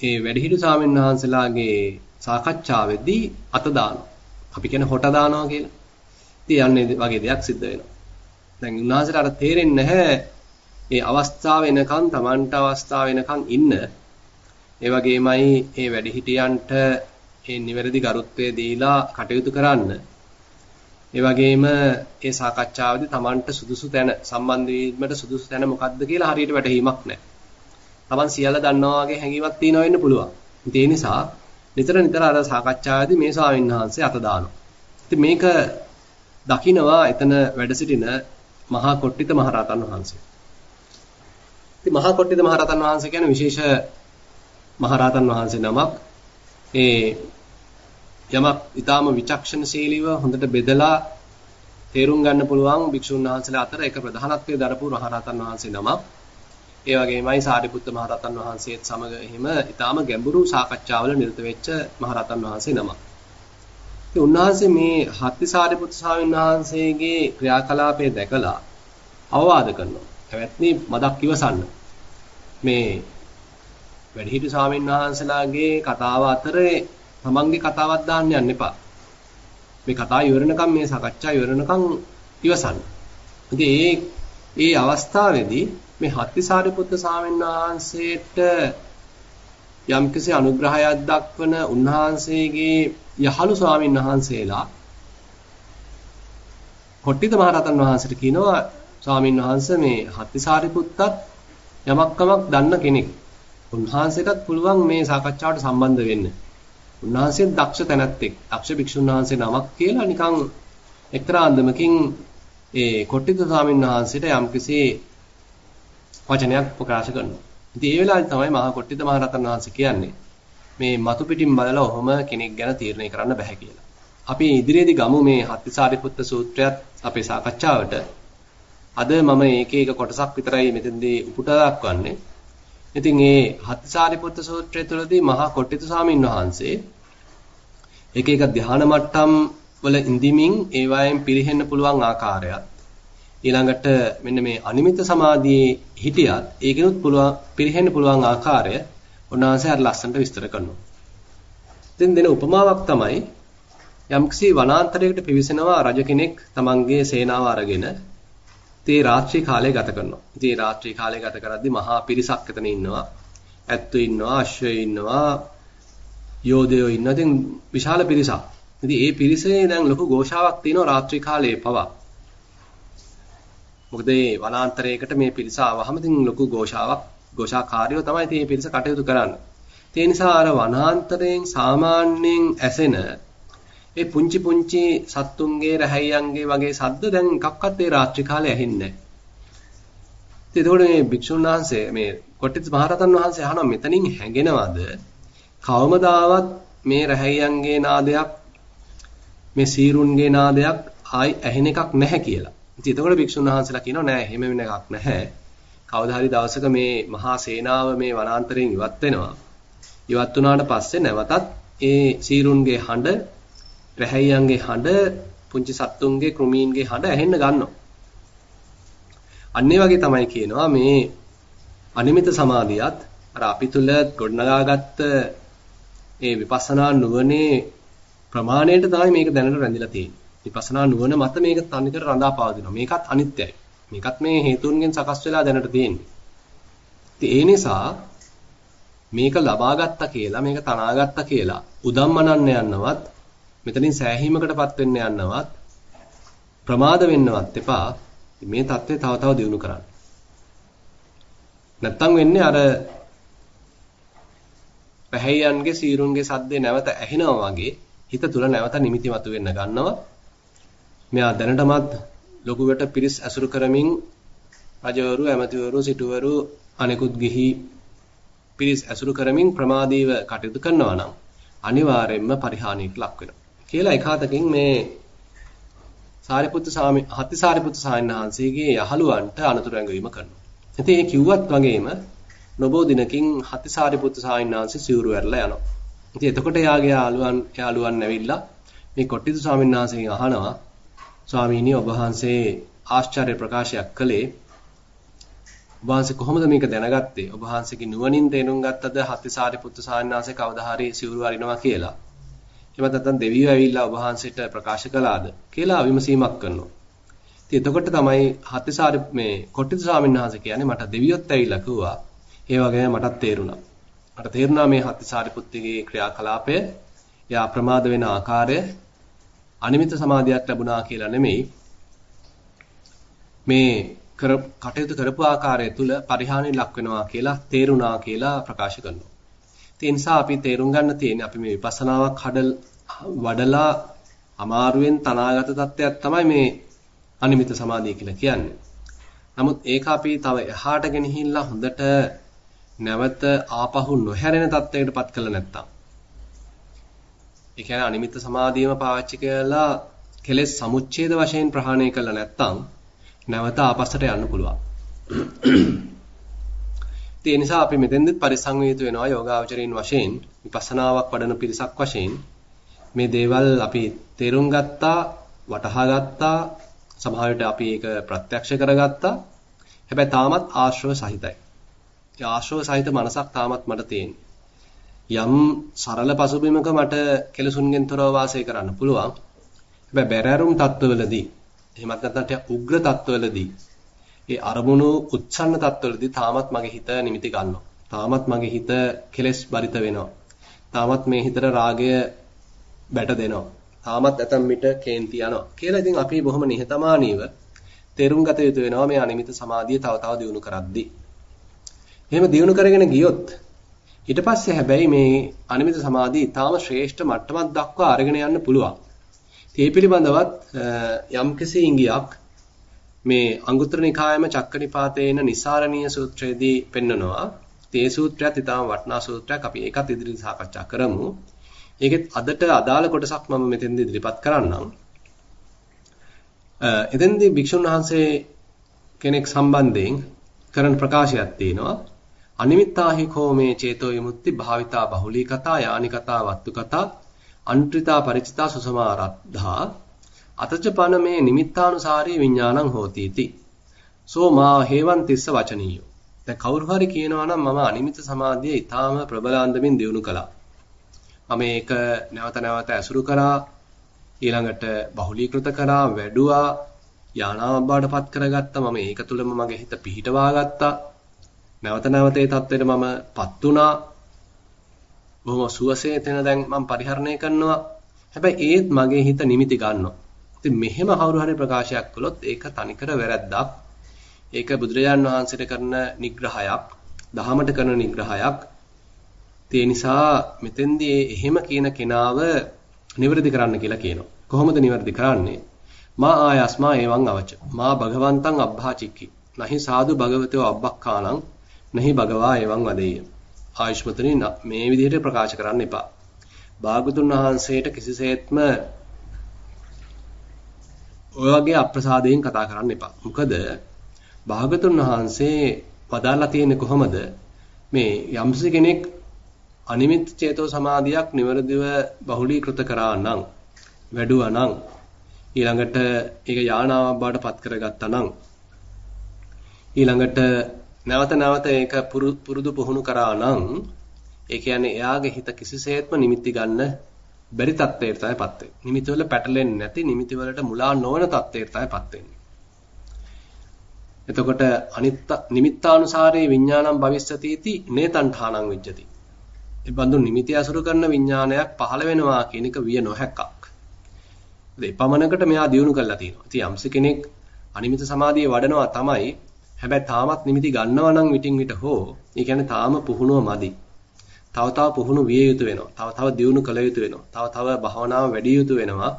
ඒ වැඩිහිටි ස්වාමීන් වහන්සේලාගේ සාකච්ඡාවේදී අත දානවා. අපි කියන්නේ හොට දානවා කියලා. ඉතින් යන්නේ වගේ දෙයක් සිද්ධ වෙනවා. දැන් උන්වහන්සේට අර තේරෙන්නේ නැහැ මේ අවස්ථාව එනකන් Tamanට අවස්ථාව එනකන් ඉන්න. ඒ වගේමයි මේ වැඩිහිටියන්ට ඒ නිවැරදි ගරුත්වය දීලා කටයුතු කරන්න. ඒ වගේම ඒ සාකච්ඡාවේදී Tamanට සුදුසු තැන සම්බන්ධ වීමට සුදුසු තැන මොකක්ද කියලා හරියට වැටහීමක් නැහැ. Taman සියල්ල දන්නවා වගේ හැඟීමක් තියෙනවා වෙන්න පුළුවන්. ඒ නිසා නිතර නිතර අර සාකච්ඡාවේදී මේ ස්වාමීන් වහන්සේ අත දානවා. ඉතින් මේක දකිනවා එතන වැඩ සිටින මහා කොට්ටිත මහරහතන් වහන්සේ. ඉතින් මහා කොට්ටිත මහරහතන් වහන්සේ කියන්නේ විශේෂ මහරහතන් වහන්සේ නමක්. ඒ යමක් ඊටාම විචක්ෂණශීලීව හොඳට බෙදලා තේරුම් ගන්න පුළුවන් භික්ෂුන් වහන්සේලා අතර එක ප්‍රධානත්වයේ දරපු මහරහතන් වහන්සේ නමක්. ඒ වගේමයි සාරිපුත්ත මහරහතන් වහන්සේත් සමග එහෙම ඊටාම ගැඹුරු සාකච්ඡාවල නිරත වෙච්ච මහරහතන් වහන්සේ නමක්. ඉතින් උන්වහන්සේ මේ හත්ති සාරිපුත්ත ස්වාමීන් වහන්සේගේ ක්‍රියාකලාපය දැකලා අවවාද කරනවා. එවත්නි මදක් ඉවසන්න. මේ වැඩිහිටි ස්වාමීන් වහන්සේලාගේ කතාව අතරේ තමන්ගේ කතාවක් දාන්න යන්න එපා. මේ කතාව ඉවරනකම් මේ සාකච්ඡා ඉවරනකම් ඉවසන්න. ඉතින් ඒ ඒ අවස්ථාවේදී මේ හත්තිසාරිපුත්ත ස්වාමීන් වහන්සේට යම්කිසි අනුග්‍රහයක් දක්වන උන්වහන්සේගේ යහළු ස්වාමීන් වහන්සේලා කොට්ටිත මහරහතන් වහන්සේට කියනවා ස්වාමීන් වහන්සේ මේ හත්තිසාරිපුත්තත් යමක් කමක් දන්න කෙනෙක්. උන්වහන්සේටත් පුළුවන් මේ සාකච්ඡාවට සම්බන්ධ වෙන්න. උන්වහන්සේ දක්ෂ තැනැත්තෙක්. දක්ෂ භික්ෂුන් වහන්සේ නමක් කියලා නිකන් එක්තරා අන්දමකින් ඒ කොට්ටිත ස්වාමීන් වහන්සේට යම්කිසි වචනයක් ප්‍රකාශ කරනවා. ඉතින් ඒ වෙලාවේ තමයි මහා කොට්ටිත මහ රහතන් වහන්සේ කියන්නේ මේ මතු පිටින් බලලා ඔහොම කෙනෙක් ගැන තීරණය කරන්න බෑ කියලා. අපි ඉදිරියේදී ගමු මේ හත්තිසාරිපුත්ත සූත්‍රයත් අපේ සාකච්ඡාවට. අද මම ඒකේ එක කොටසක් විතරයි මෙතෙන්දී උපුටා දක්වන්නේ. ඉතින් මේ හත්තිසාරිපුත්ත සූත්‍රය තුළදී මහා කොට්ටිත ස්වාමීන් වහන්සේ එක එක ධ්‍යාන මට්ටම් වල ඉඳිමින් ඒවායෙන් පිරෙහෙන්න පුළුවන් ආකාරයත් ඊළඟට මෙන්න මේ අනිමිත සමාධියේ හිටියත් ඒකිනුත් පුළුවන් පිරෙහෙන්න පුළුවන් ආකාරය උන්වහන්සේ අර ලස්සනට විස්තර කරනවා. ඉතින් දෙන උපමාවක් තමයි යම්කිසි වනාන්තරයකට පිවිසෙනවා රජ කෙනෙක් තමන්ගේ සේනාව අරගෙන ඉතින් රාත්‍රී කාලය ගත කරනවා. ඉතින් රාත්‍රී කාලය ගත කරද්දී මහා පිරිසක් එතන ඉන්නවා. ඇත්තු ඉන්නවා, අශ්වය ඉන්නවා, යෝධයෝ ඉන්නවා. ඉතින් විශාල පිරිසක්. ඉතින් ඒ පිරිසේ දැන් ලොකු ഘോഷාවක් තියෙනවා රාත්‍රී කාලයේ පවා. මොකද මේ වනාන්තරයකට මේ පිරිස ආවහම ඉතින් ලොකු ഘോഷාවක් ഘോഷාකාරයෝ තමයි ඉතින් මේ පිරිස කටයුතු කරන්නේ. ඒ නිසා අර වනාන්තරයෙන් සාමාන්‍යයෙන් ඇසෙන ඒ පුංචි පුංචි සත්තුන්ගේ රැහැයියන්ගේ වගේ ශබ්ද දැන් එකක්වත් ඒ රාත්‍රී කාලේ ඇහෙන්නේ නැහැ. ඒකෝට මේ භික්ෂුන් වහන්සේ මේ කොටිත් මහරතන් වහන්සේ අහනවා මෙතනින් හැඟෙනවද කවමදාවත් මේ රැහැයියන්ගේ නාදයක් මේ සීරුන්ගේ නාදයක් ආයි ඇහෙන එකක් නැහැ කියලා. ඉතින් එතකොට භික්ෂුන් වහන්සේලා කියනවා නෑ එහෙම වෙන එකක් නැහැ. කවදා හරි දවසක මේ මහා සේනාව මේ වනාන්තරයෙන් ඉවත් වෙනවා. ඉවත් වුණාට පස්සේ නැවතත් ඒ සීරුන්ගේ හඬ, රැහැයියන්ගේ හඬ, පුංචි සත්තුන්ගේ කෘමීන්ගේ හඬ ඇහෙන්න ගන්නවා. අන්න වගේ තමයි කියනවා මේ අනිමිත සමාධියත් අර අපි තුල ගොඩනගාගත්ත ඒ විපස්සනා නුවණේ ප්‍රමාණයට තමයි මේක දැනට රැඳිලා තියෙන්නේ. විපස්සනා නුවණ මත මේක තනිකර රඳා පවතිනවා. මේකත් අනිත්‍යයි. මේකත් මේ හේතුන්ගෙන් සකස් වෙලා දැනට තියෙන්නේ. ඉතින් ඒ නිසා මේක ලබාගත්තා කියලා මේක තනාගත්තා කියලා උදම්මනන්න යන්නවත් මෙතනින් සෑහීමකටපත් වෙන්න යන්නවත් ප්‍රමාද වෙන්නවත් එපා. මේ தත්ත්වය තව තව දියුණු කරන්න. නැත්තම් වෙන්නේ අර පැහැයන්ගේ සීරුන්ගේ සද්දේ නැවත ඇහෙනවා වගේ හිත තුල නැවත නිමිති මතුවෙන්න ගන්නවා. මෙයා දැනටමත් ලොකුවට පිරිස් ඇසුරු කරමින් රජවරු, ඇමතිවරු, සිටුවරු අනෙකුත් ගිහි පිරිස් ඇසුරු කරමින් ප්‍රමාදීව කටයුතු කරනවා නම් අනිවාර්යයෙන්ම පරිහානියට ලක් වෙනවා. කියලා එකාතකින් මේ සාරිපුත්තු සාමි හත්ති සාරිපුත්තු සාමිනහන්සේගේ යහළුවන්ට අනතුරු ඇඟවීම කරනවා. ඉතින් ඒ කිව්වත් වගේම නොබෝ දිනකින් හත්ති සාරිපුත්තු සාමිනහන්සේ සිවුරු ඇරලා යනවා. ඉතින් එතකොට යාගේ යාළුවන් යාළුවන් ඇවිල්ලා මේ කොට්ටිතු ස්වාමීන් වහන්සේගෙන් අහනවා ස්වාමීනි ඔබ වහන්සේ ආශ්චර්ය ප්‍රකාශයක් කළේ ඔබ වහන්සේ කොහොමද මේක දැනගත්තේ? ඔබ වහන්සේගේ නුවණින් තේරුම් ගත්තද හත්තිසාරි පුත්තු සාන්නාසේ කවදා හරි සිවුරු අරිනවා කියලා? එහෙම නැත්නම් දෙවියෝ ඇවිල්ලා ඔබ වහන්සේට ප්‍රකාශ කළාද කියලා විමසීමක් කරනවා. ඉතින් එතකොට තමයි හත්තිසාරි මේ කොට්ටිතු ස්වාමීන් වහන්සේ කියන්නේ මට දෙවියොත් ඇවිල්ලා කිව්වා. ඒ වගේම මටත් තේරුණා. මට තේරුණා මේ හත්තිසාරි පුත්තිගේ ක්‍රියාකලාපය, යා ප්‍රමාද වෙන ආකාරය අනිමිත සමාධියක් ලැබුණා කියලා නෙමෙයි. මේ කර කටයුතු කරපු ආකාරය තුල පරිහානිය ලක් වෙනවා කියලා තේරුණා කියලා ප්‍රකාශ කරනවා. ඒ නිසා අපි තේරුම් ගන්න තියෙන්නේ අපි මේ විපස්සනාවක් හඩල් වඩලා අමාරුවෙන් තනාගත තත්ත්වයක් තමයි මේ අනිමිත සමාධිය කියලා කියන්නේ. නමුත් ඒක අපි තව එහාට ගෙනහිල්ලා හොඳට නැවත ආපහු නොහැරෙන තත්ත්වයකටපත් කළ නැත්තම්. ඒ කියන්නේ අනිමිත සමාධියම පාවිච්චි කරලා කෙලෙස් සමුච්ඡේද වශයෙන් ප්‍රහාණය කළා නැත්තම් නැවත ආපස්සට යන්න පුළුවන්. ඒ නිසා අපි මෙතෙන්දත් පරිසංවේදී වෙනවා යෝගාවචරීන් වශයෙන් විපස්සනාවක් වඩන පිරිසක් වශයෙන් මේ දේවල් අපි තේරුම් ගත්තා වටහා ගත්තා සමහර අපි ඒක ප්‍රත්‍යක්ෂ කරගත්තා හැබැයි තාමත් ආශ්‍රව සහිතයි. ඒ ආශ්‍රව සහිත මනසක් තාමත් මට තියෙන්නේ. යම් සරල පසුබිමක මට කෙලසුන්ගෙන් තොරව වාසය කරන්න පුළුවන්. හැබැයි බැරෑරුම් තත්ත්වවලදී එහෙමත් නැත්නම් ටික උග්‍ර තත්ත්වවලදී ඒ අරමුණු උච්ඡන්න තත්ත්වවලදී තාමත් මගේ හිත නිමිති ගන්නවා. තාමත් මගේ හිත කෙලෙස් බරිත වෙනවා. තාමත් මේ හිතට රාගය බැට දෙනවා. තාමත් ඇතම් මිට කේන්ති යනවා. කියලා ඉතින් අපි බොහොම නිහතමානීව තේරුම් ගත යුතු වෙනවා මේ අනිමිත සමාධිය තව තව දියුණු කරද්දී. එහෙම දියුණු කරගෙන ගියොත් ඊට පස්සේ හැබැයි මේ අනිමිත සමාධිය ඊටාම ශ්‍රේෂ්ඨ මට්ටමක් දක්වා අරගෙන යන්න පුළුවන්. ඒ පිළිබඳවත් යම්කිසි ඉඟියක් මේ අංගුත්තර නිකායම චක්කනිපාතේන නිසාරණීය සූත්‍රයේදී පෙන්නනවා. තේ සූත්‍රයත් ඊටාම වටිනා සූත්‍රයක්. අපි ඒකත් ඉදිරියට සාකච්ඡා කරමු. ඒකෙත් අදට අදාළ කොටසක් මම මෙතෙන්දී ඉදිරිපත් කරන්නම්. එතෙන්දී භික්ෂුන් වහන්සේ කෙනෙක් සම්බන්ධයෙන් කරන ප්‍රකාශයක් තියෙනවා. අනිමිත්තාහි කෝමේ චේතෝ විමුක්ති භාවිතා බහුලී කතා යානි කතා වත්තු කතා අන්ත්‍රිතා ಪರಿචිතා සුසමාරද්ධා. අතච පන මේ නිමිත්තානුසාරී විඥානං හෝති इति සෝ මා හේවන් තිස්ස වචනීයෝ. දැන් කවුරු හරි කියනවා නම් මම අනිමිත සමාධිය ඊටාම ප්‍රබලාන්දමින් දිනු කළා. මම ඒක නැවත නැවත ඇසුරු කරා ඊළඟට බහුලීකృత කරා වැඩුවා යානාවක් බාටපත් කරගත්තා. මම ඒක තුළම මගේ හිත පිහිටවා ගත්තා නැවත නැවත ඒ தത്വෙට මමපත් වුණා. බොහොම සුවසේ එතන දැන් මම පරිහරණය කරනවා. හැබැයි ඒත් මගේ හිත නිමිති ගන්නවා. ඉතින් මෙහෙම කවුරු හරි ප්‍රකාශයක් කළොත් ඒක තනිකර වැරද්දක්. ඒක බුදුරජාන් වහන්සේට කරන නිග්‍රහයක්, දහමට කරන නිග්‍රහයක්. ඒ නිසා මෙතෙන්දී එහෙම කියන කෙනාව නිවැරදි කරන්න කියලා කියනවා. කොහොමද නිවැරදි කරන්නේ? මා ආයස්මා එවං අවච. මා භගවන්තං අබ්භාචික්කි. නහි සාදු භගවතෝ අබ්බක්ඛානං නහි භගවා එවං වදෙය. ආයුෂ්මතුනි මේ විදිහට ප්‍රකාශ කරන්න එපා. භාගතුන් වහන්සේට කිසිසේත්ම ඔය වගේ අප්‍රසාදයෙන් කතා කරන්න එපා. මොකද භාගතුන් වහන්සේ වදාලා තියෙන්නේ කොහොමද? මේ යම්සි කෙනෙක් අනිමිත් චේතෝ සමාධියක් නිවරදිව බහුලීකృత කරා නම් වැඩුවා නම් ඊළඟට ඒක යානාවක් බවට පත් කරගත්තා නම් ඊළඟට නැවත නැවත ඒක පුරුදු පුහුණු කරා නම් ඒ කියන්නේ එයාගේ හිත කිසිසේත්ම නිමිති ගන්න බැරි තත්ත්වයට තමයිපත් වෙන්නේ. නිමිති වල පැටලෙන්නේ නැති නිමිති වලට මුලා නොවන තත්ත්වයට තමයිපත් වෙන්නේ. එතකොට අනිත්ත නිමිත්තානුසාරේ විඥානම් භවිස්සතිති නේතණ්ඨානං විජ්ජති. ඒ බඳු නිමිති අසුරු කරන විඥානයක් පහළ වෙනවා කියන එක විය නොහැක්කක්. ඒ පමණකට මෙයා දියුණු කරලා තියෙනවා. ඉතින් යම්ස කෙනෙක් අනිමිත සමාධිය වඩනවා තමයි. හැබැයි තාමත් නිමිති ගන්නවා නම් විටින් විට හෝ, ඒ කියන්නේ තාම පුහුණුව මදි. තව තව පුහුණු විය යුතු වෙනවා. තව තව දියුණු කළ යුතු වෙනවා. තව තව භාවනාව වැඩි යුතු වෙනවා.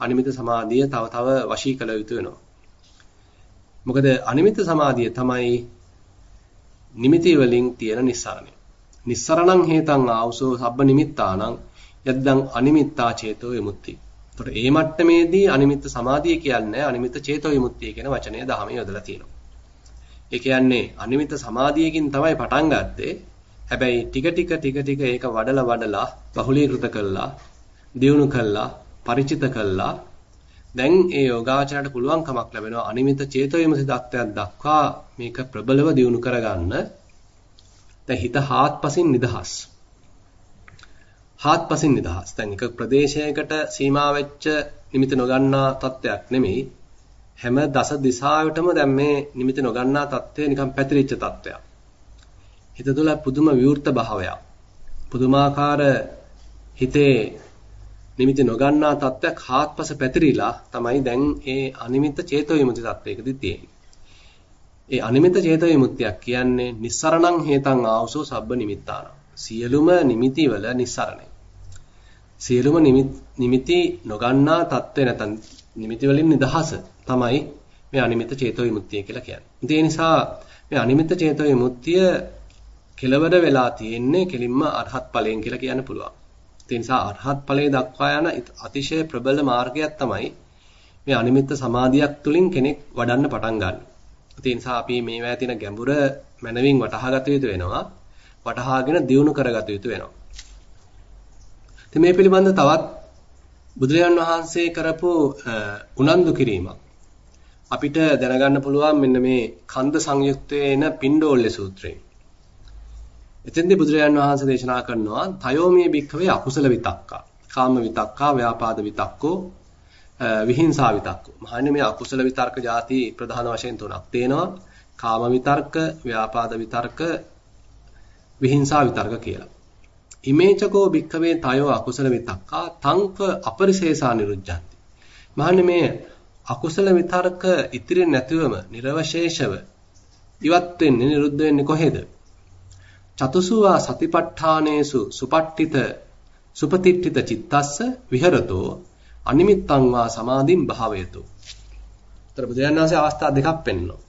අනිමිත සමාධිය තව තව වශී කළ යුතු වෙනවා. මොකද අනිමිත සමාධිය තමයි නිමිති වලින් තියෙන නිස්සාරණය. නිස්සරණං හේතං ආවසෝ සබ්බ නිමිත්තානං යද්දං අනිමිත්තා චේතෝ විමුක්ති. එතකොට මේ මට්ටමේදී අනිමිත්ත සමාධිය කියන්නේ අනිමිත්ත චේතෝ විමුක්තිය කියන වචනය දහමේ යොදලා තියෙනවා. ඒ කියන්නේ අනිමිත සමාධියකින් තමයි පටන් ගත්තේ. හැබැයි ටික ටික ටික ටික ඒක වඩලා වඩලා බහුලීකృత කළා, දියුණු කළා, ಪರಿචිත කළා. දැන් ඒ යෝගාචරයට පුළුවන් කමක් ලැබෙනවා අනිමිත චේතෝයමසි දක්තයක් දක්වා මේක ප්‍රබලව දියුණු කරගන්න. දැන් හිත හාත්පසින් නිදහස්. හාත්පසින් නිදහස්. දැන් එක ප්‍රදේශයකට සීමා වෙච්ච නිමිති නොගන්නා තත්ත්වයක් නෙමෙයි. හැම දස දිශාවටම දැන් මේ නිමිති නොගන්නා තත්ත්වය නිකන් පැතිරිච්ච තත්ත්වයක්. හිත තුළ පුදුම විවෘත භාවයක්. පුදුමාකාර හිතේ නිමිති නොගන්නා තත්ත්වයක් හාත්පස පැතිරිලා තමයි දැන් ඒ අනිමිත්ත චේතෝ විමුක්ති තත්ත්වයකදී තියෙන්නේ. ඒ අනිමිත්ත චේතෝ විමුක්තියක් කියන්නේ නිස්සරණං හේතං ආවසෝ සබ්බ නිමිත්තාන. සියලුම නිමිති වල නිස්සරණය. සියලුම නිමිති නොගන්නා තත්ත්වේ නැතන් නිමිති වලින් නිදහස තමයි මේ අනිමිත්ත චේතෝ විමුක්තිය කියලා කියන්නේ. ඒ නිසා මේ අනිමිත්ත චේතෝ විමුක්තිය කෙලවර වෙලා තියෙන්නේ කෙලින්ම අරහත් ඵලයෙන් කියලා කියන්න පුළුවන්. ඒ නිසා අරහත් ඵලයේ දක්වා යන අතිශය ප්‍රබල මාර්ගයක් තමයි මේ අනිමිත්ත සමාධියක් තුලින් කෙනෙක් වඩන්න පටන් ගන්න. ඒ නිසා අපි මේවා තියෙන ගැඹුර මනවින් වටහා ගත යුතු වෙනවා. වටහාගෙන දියුණු කරගත යුතු වෙනවා. ඉතින් මේ පිළිබඳ තවත් බුදුරජාන් වහන්සේ කරපු උනන්දු කිරීමක් අපිට දැනගන්න පුළුවන් මෙන්න මේ කන්ද සංයුක්තයේ එන පින්ඩෝල්ලේ සූත්‍රයෙන්. එතෙන්දී බුදුරජාන් වහන්සේ දේශනා කරනවා තයෝමේ භික්ඛවේ අකුසල විතක්කා. කාම විතක්කා, ව්‍යාපාද විතක්කෝ, විහිංසා විතක්කෝ. මහන්නේ මේ අකුසල විතර්ක ಜಾති ප්‍රධාන වශයෙන් තුනක් තියෙනවා. කාම විතර්ක, ව්‍යාපාද විතර්ක, විහිංසා විතර්ක කියලා. ඉමේචකෝ භික්ඛවේ තයෝ අකුසල විතක්කා තංක අපරිශේෂා නිරුද්ධಂತಿ. මහන්නේ මේ අකුසල විතර්ක ඉතිරි නැතිවම නිර්වශේෂව ඉවත් වෙන්නේ නිරුද්ධ වෙන්නේ කොහෙද? චතුසුවා සතිපට්ඨානේසු සුපට්ඨිත සුපතිට්ඨිත චිත්තස්ස විහෙරතෝ අනිමිත්තං වා සමාධින් භාවයතු. ତර බුදුරජාණන් වහන්සේ අවස්ථා දෙකක් පෙන්වනවා.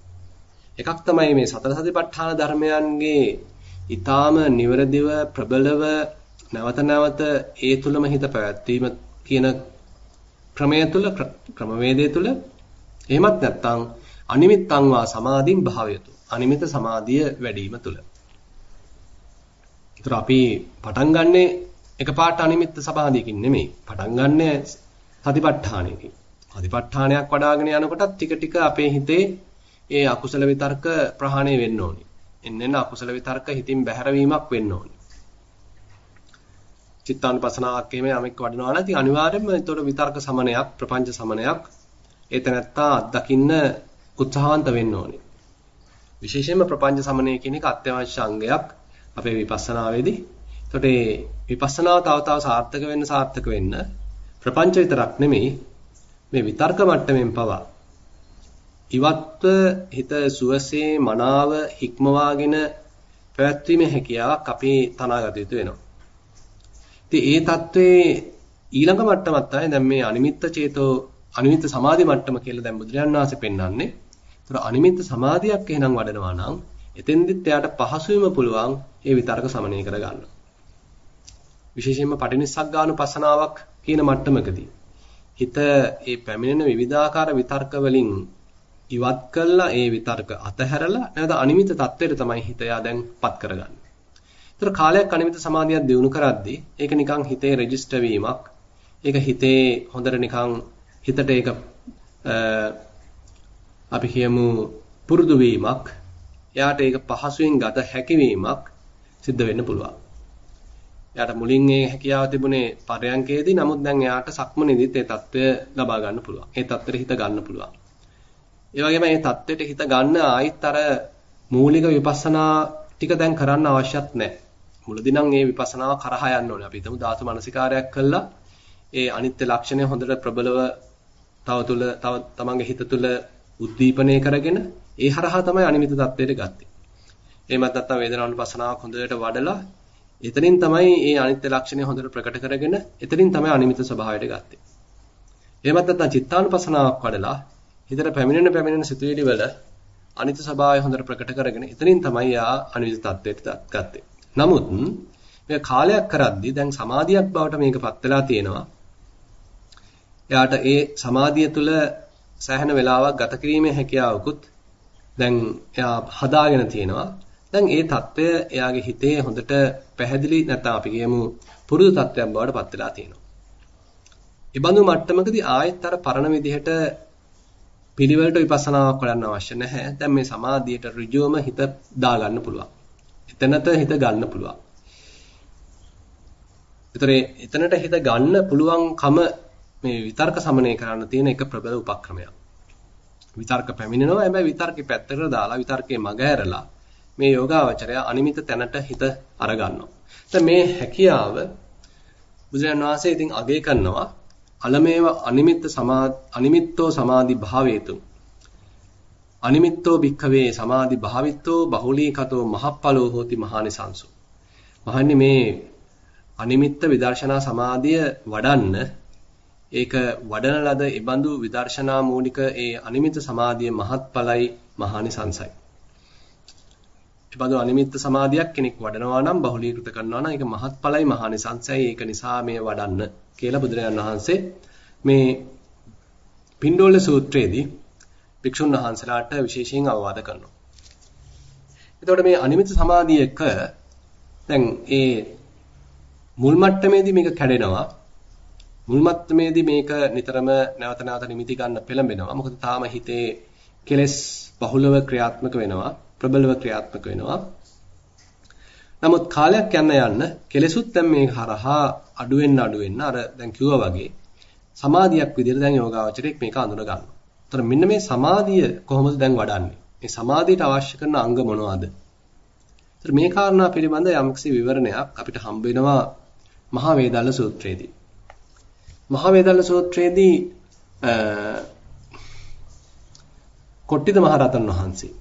එකක් තමයි මේ සතර සතිපට්ඨාන ධර්මයන්ගේ ඊටාම නිවරදිව ප්‍රබලව නැවත නැවත ඒ තුලම හිත පැවැත්වීම කියන ක්‍රමය තුල ක්‍රමවේදය තුල එහෙමත් නැත්නම් අනිමිත්තං වා සමාධින් භාවයතු. අනිමිත සමාධිය වැඩිම තුල. ඒතර අපි පටන් ගන්නෙ එකපාරට අනිමිත්ත සමාධියකින් නෙමෙයි. පටන් ගන්නෙ සතිපට්ඨානයකින්. සතිපට්ඨානයක් වඩ아가ගෙන යනකොටත් ටික ටික අපේ හිතේ ඒ අකුසල විතර්ක ප්‍රහාණය වෙන්න ඕනේ. එන්නෙන අකුසල විතර්ක හිතින් බැහැරවීමක් වෙන්න ඕනේ. චිත්තානුපසනාවක් එහෙම යමෙක් වඩනවා නම් ඉතින් අනිවාර්යයෙන්ම ඒතකොට විතර්ක සමනයක්, ප්‍රපංච සමනයක් ඒතනත්තා අත්දකින්න උත්සාහන්ත වෙන්න ඕනේ. විශේෂයෙන්ම ප්‍රපංච සමනය කියන එක අත්‍යවශ්‍ය අංගයක්. අපේ විපස්සනාවේදී. එතකොට මේ විපස්සනාව තව තව සාර්ථක වෙන්න සාර්ථක වෙන්න ප්‍රපංච විතරක් නෙමෙයි මේ විතර්ක මට්ටමින් පවා ඉවත්ව හිත සුවසේ මනාව හික්මවාගෙන පැවැත්වීමේ හැකියාවක් අපේ තනාගත යුතු වෙනවා. ඉතින් ඒ தત્ත්වයේ ඊළඟ මට්ටමත් තමයි දැන් මේ අනිමිත්ත චේතෝ අනිමිත්ත සමාධි මට්ටම කියලා දැන් බුදුරජාණන් වහන්සේ පෙන්වන්නේ. ඒතර අනිමිත්ත සමාධියක් එහෙනම් වඩනවා නම් එතෙන්දිත් එයාට පහසුවෙම පුළුවන් ඒ විතරක සමනය කරගන්න. විශේෂයෙන්ම පටිනිස්සග්ගානුපසනාවක් කියන මට්ටමකදී හිත ඒ පැමිණෙන විවිධාකාර විතර්ක වලින් ඉවත් කළා ඒ විතර්ක අතහැරලා නැවත අනිමිත தත්වයට තමයි හිත යා දැන්පත් කරගන්නේ. ඒතර කාලයක් අනිමිත සමාධියක් දිනු කරද්දී ඒක නිකන් හිතේ රෙජිස්ටර් වීමක්. ඒක හිතේ හොඳට නිකන් හිතට ඒක අපි කියමු පුරුදු වීමක්. එයාට ඒක පහසුවෙන් ගත හැකිවීමක් සිද්ධ වෙන්න පුළුවන්. එයාට මුලින් ඒ හැකියාව තිබුණේ පරයන්කේදී නමුත් දැන් එයාට සක්මනේදීත් ඒ తত্ত্বය ලබා ගන්න පුළුවන්. ඒ తত্ত্বෙට හිත ගන්න පුළුවන්. ඒ වගේම මේ தത്വෙට හිත ගන්න ආයිත් අර මූලික විපස්සනා ටික දැන් කරන්න අවශ්‍යත් නැහැ. මුලදී නම් මේ විපස්සනාව කරහා යන්න ඕනේ. අපි හිතමු ධාතු මනසිකාරයක් කළා. ඒ අනිත්‍ය ලක්ෂණය හොඳට ප්‍රබලව තව තුල තව තමන්ගේ හිත තුල උද්දීපනය කරගෙන ඒ හරහා තමයි අනිමිත தත්වයට ගත්තේ. එහෙමත් නැත්නම් වේදනානුපස්සනාවක් හොඳට වඩලා එතනින් තමයි මේ අනිත්‍ය ලක්ෂණය හොඳට ප්‍රකට කරගෙන එතනින් තමයි අනිමිත ස්වභාවයට ගත්තේ. එහෙමත් නැත්නම් චිත්තානුපස්සනාවක් වඩලා හිතට පැමිණෙන පැමිණෙන සිතුවිලි වල අනිත්‍ය ස්වභාවය හොඳට ප්‍රකට කරගෙන එතනින් තමයි යා අනිත්‍ය தත්වයට ගත්තේ. නමුත් මේ කාලයක් කරද්දී දැන් සමාධියක් බවට මේකපත් වෙලා තියෙනවා. එයාට ඒ සමාධිය තුළ සෑහෙන වෙලාවක් ගත කිරීමේ හැකියාවකුත් දැන් එයා හදාගෙන තියෙනවා. දැන් ඒ తত্ত্বය එයාගේ හිතේ හොඳට පැහැදිලි නැත්නම් අපි කියමු පුරුදු తত্ত্বයක් බවට පත් වෙලා තියෙනවා. ඒ බඳු මට්ටමකදී ආයෙත් අර පරණ විදිහට පිළිවෙලට විපස්සනාවක් කරන්න අවශ්‍ය නැහැ. දැන් මේ සමාධියට ඍජුවම හිත දාගන්න පුළුවන්. එතනට හිත ගන්න පුළුවන්. ඒතරේ එතනට හිත ගන්න පුළුවන්කම මේ විතර්ක සමනය කරන්න තියෙන එක ප්‍රබල උපක්‍රමයක්. විතර්ක පැමිණෙනවා හැබැයි විතර්කේ පැත්තකට දාලා විතර්කේ මග ඇරලා මේ යෝගාවචරය අනිමිත තැනට හිත අරගන්නවා. දැන් මේ හැකියාව බුදුරජාන් වහන්සේ ඉතින් අගය කරනවා අලමේව අනිමිත්ත සමා අනිමිත්තෝ සමාධි භාවේතු අනිමිත්තෝ භික්ඛවේ සමාධි භාවිත්තෝ බහුලීකතෝ මහප්පලෝ හෝති මහානිසංසු. මහන්නේ මේ අනිමිත්ත විදර්ශනා සමාධිය වඩන්න ඒක වඩන ලද ඉබඳු විදර්ශනා මූලික ඒ අනිමිත්ත සමාධිය මහත්ඵලයි මහානිසංසයි. ඉබඳු අනිමිත්ත සමාධියක් කෙනෙක් වඩනවා නම් බහුලීකృత කරනවා නම් ඒක මහත්ඵලයි මහානිසංසයි. ඒක නිසා මේ වඩන්න කියලා බුදුරජාණන් වහන්සේ මේ පින්ඩෝල සූත්‍රයේදී භික්ෂුන් වහන්සේලාට විශේෂයෙන් අවවාද කරනවා. එතකොට මේ අනිමිත් සමාධියක දැන් ඒ මුල් මට්ටමේදී මේක කැඩෙනවා. මුල් මට්ටමේදී මේක නිතරම නැවත නැවත නිමිති ගන්න පෙළඹෙනවා. මොකද තාම හිතේ කෙලෙස් බහුලව ක්‍රියාත්මක වෙනවා. ප්‍රබලව ක්‍රියාත්මක වෙනවා. නමුත් කාලයක් යන යන්න කෙලෙසුත් දැන් මේ හරහා අඩු වෙන්න අඩු වෙන්න අර දැන් කිව්වා වගේ සමාධියක් විදිහට දැන් යෝගාවචරයක් මේක අඳුන ගන්නවා. ඒතර මෙන්න මේ සමාධිය කොහොමද දැන් වඩන්නේ? මේ සමාධියට අවශ්‍ය කරන අංග මොනවද? ඒතර මේ කාරණා පිළිබඳ යම්කිසි විවරණයක් අපිට හම්බ වෙනවා මහා වේදල්ල සූත්‍රයේදී. මහා වේදල්ල සූත්‍රයේදී කොට්ටිද මහරහතන් වහන්සේ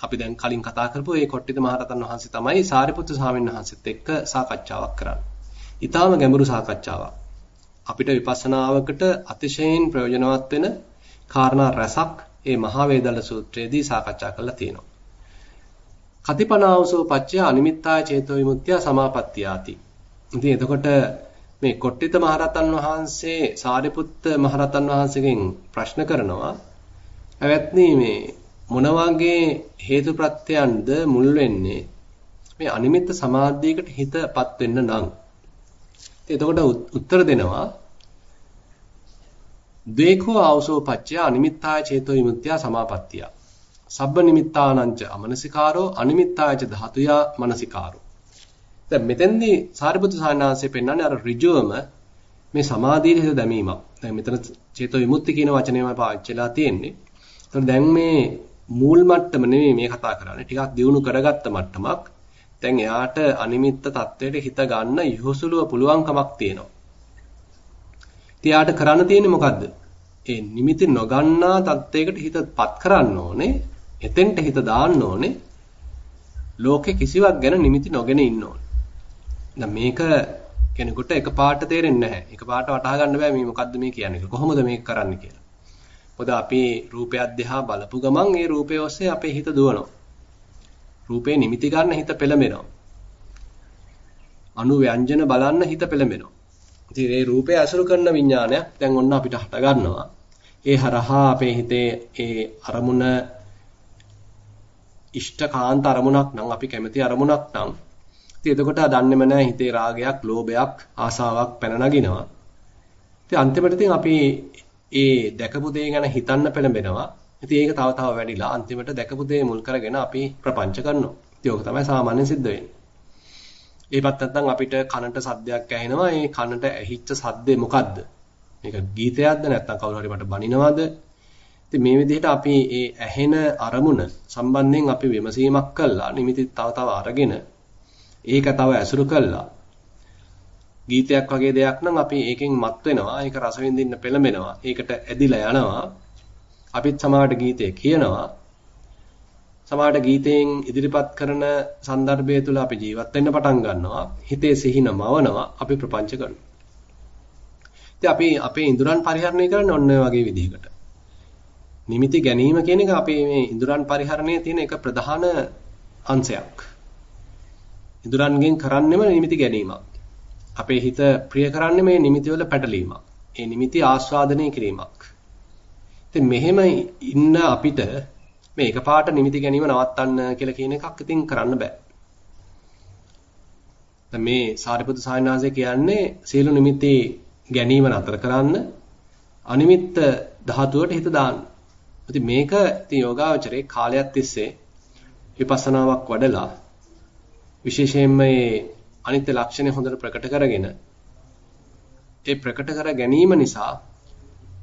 අපි දැන් කලින් කතා කරපු ඒ කොට්ටිත මහරතන් වහන්සේ තමයි සාරිපුත්‍ර ස්වාමීන් වහන්සේත් එක්ක සාකච්ඡාවක් කරන්නේ. ඊටාම ගැඹුරු සාකච්ඡාවක්. අපිට විපස්සනාවකට අතිශයින් ප්‍රයෝජනවත් වෙන කාරණා රසක් මේ මහා වේදල සූත්‍රයේදී සාකච්ඡා කරලා තියෙනවා. කතිපනාවසෝ පච්චය අනිමිත්තාය චේතෝ විමුක්තිය සමාපත්තියාති. ඉතින් එතකොට මේ කොට්ටිත මහරතන් වහන්සේ සාරිපුත්ත මහරතන් වහන්සේගෙන් ප්‍රශ්න කරනවා. "ඇවැත්නි මේ මොන වගේ හේතු ප්‍රත්‍යයන්ද මුල් වෙන්නේ මේ අනිමිත්ත සමාධියකට හිතපත් වෙන්න නම් එතකොට උත්තර දෙනවා ද්වේකෝ ආවසෝ පච්චය අනිමිත්තාය චේතෝ විමුක්තිය සමාපත්තිය. සබ්බ නිමිත්තානංච අමනසිකාරෝ අනිමිත්තායච ධාතුයා මනසිකාරෝ. දැන් මෙතෙන්දී සාරිපුත්‍ර සානාංශය පෙන්වන්නේ අර ඍජුවම මේ සමාධියේ හිත දැමීමක්. දැන් මෙතන චේතෝ විමුක්ති කියන වචනයම පාවිච්චි වෙලා තියෙන්නේ. ඒතර දැන් මේ මූල් මට්ටම නෙමෙයි මේ කතා කරන්නේ. ටිකක් දියුණු කරගත්ත මට්ටමක්. දැන් එයාට අනිමිත්ත தത്വයට හිත ගන්න යොසුලුව පුළුවන්කමක් තියෙනවා. තියාට කරන්න තියෙන්නේ මොකද්ද? ඒ නිමිති නොගන්නා தත්වයකට හිතපත් කරන්න ඕනේ. එතෙන්ට හිත දාන්න ඕනේ. ලෝකේ කිසිවක් ගැන නිමිති නොගෙන ඉන්න ඕනේ. දැන් මේක කෙනෙකුට එකපාරට තේරෙන්නේ නැහැ. එකපාරට වටහා ගන්න බෑ මේ මොකද්ද මේ කියන්නේ. කොහොමද මේක කරන්න කියලා. මොකද අපි රූපය අධ්‍යා බලපු ගමන් ඒ රූපය ඔස්සේ අපේ හිත දුවනවා. රූපේ නිමිති ගන්න හිත පෙළඹෙනවා. අනු ව්‍යංජන බලන්න හිත පෙළඹෙනවා. ඉතින් මේ රූපය අසුරු කරන විඥානයක් දැන් ඔන්න අපිට හට ගන්නවා. ඒ හරහා අපේ හිතේ ඒ අරමුණ ඉෂ්ඨකාන්ත අරමුණක් නම් අපි කැමති අරමුණක් නම් ඉතින් එතකොට දන්නේම නැහැ හිතේ රාගයක්, ලෝභයක්, ආසාවක් පැන නගිනවා. ඉතින් අන්තිමට ඉතින් අපි ඒ දැකපු දේ ගැන හිතන්න පෙළඹෙනවා. ඉතින් ඒක තව තව වැඩිලා අන්තිමට දැකපු දේ මුල් කරගෙන අපි ප්‍රපංච කරනවා. ඉතින් ඕක තමයි සාමාන්‍යයෙන් සිද්ධ වෙන්නේ. ඒපත් නැත්නම් අපිට කනට සද්දයක් ඇහෙනවා. ඒ කනට ඇහිච්ච සද්දේ මොකද්ද? මේක ගීතයක්ද නැත්නම් කවුරු හරි මට බනිනවද? ඉතින් මේ විදිහට අපි ඒ ඇහෙන අරමුණ සම්බන්ධයෙන් අපි විමසීමක් කළා. නිමිති තව තව අරගෙන ඒක තව ඇසුරු කළා. ගීතයක් වගේ දෙයක් නම් අපි ඒකෙන් මත් වෙනවා. ඒක රස විඳින්න පෙළඹෙනවා. ඒකට ඇදිලා යනවා. අපිත් සමාජයට ගීතය කියනවා. සමහරට ගීතයෙන් ඉදිරිපත් කරන સંદર્ભය තුළ අපි ජීවත් වෙන්න පටන් ගන්නවා. හිතේ සිහින මවනවා, අපි ප්‍රපංච කරනවා. ඉතින් අපි අපේ ඉඳුරන් පරිහරණය කරන්නේ ඔන්න වගේ විදිහකට. නිමිති ගැනීම කියන එක අපේ මේ ඉඳුරන් පරිහරණයේ තියෙන එක ප්‍රධාන අංශයක්. ඉඳුරන්ගෙන් කරන්නෙම නිමිති ගැනීමක්. අපේ හිත ප්‍රිය කරන්නේ මේ නිමිති වල පැටලීමක්. ඒ නිමිති ආස්වාදනය කිරීමක්. ඉතින් මෙහෙම ඉන්න අපිට මේ එකපාරට නිමිති ගැනීම නවත්තන්න කියලා කියන එකක් ඉතින් කරන්න බෑ. දැන් මේ සාරිපුත්‍ර සායනාංශය කියන්නේ සියලු නිමිති ගැනීම නතර කරන්න අනිමිත්ත ධාතුවට හිත දාන්න. ඉතින් මේක ඉතින් යෝගාවචරයේ කාලයක් තිස්සේ විපස්සනාවක් වඩලා විශේෂයෙන්ම මේ අනිත්‍ය ලක්ෂණය හොඳට ප්‍රකට කරගෙන ඒ ප්‍රකට කර ගැනීම නිසා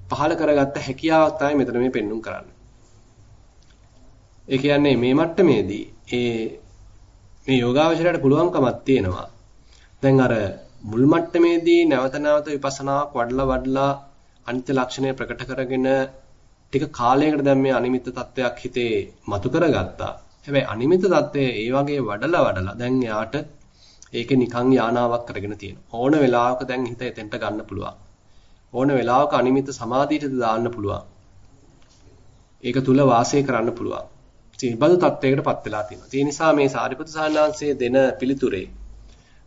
පහළ කරගත්ත හැකියාවක් තමයි මෙතන මේ පෙන්눔 කරන්නේ. ඒ කියන්නේ මේ මට්ටමේදී ඒ මේ යෝගාවචරයට පුළුවන්කමක් තියෙනවා. දැන් අර මුල් මට්ටමේදී නැවත නැවත විපස්සනාවක් වඩලා වඩලා අනිත්‍ය ලක්ෂණය ප්‍රකට කරගෙන ටික කාලයකට දැන් මේ අනිමිත්ත තත්වයක් හිතේ මතු කරගත්තා. හැබැයි අනිමිත්ත தත්ත්වය ඒ වගේ වඩලා වඩලා දැන් යාට ඒකේ නිකන් යානාවක් කරගෙන තියෙනවා. ඕන වෙලාවක දැන් හිත එතෙන්ට ගන්න පුළුවන්. ඕන වෙලාවක අනිමිත්ත සමාධියට දාන්න පුළුවන්. ඒක තුල වාසය කරන්න පුළුවන්. ඉතින් බඳු තත්වයකටපත් වෙලා තියෙනවා. ඒ නිසා මේ සාරිපුත්‍ර සාන්නාංශයේ දෙන පිළිතුරේ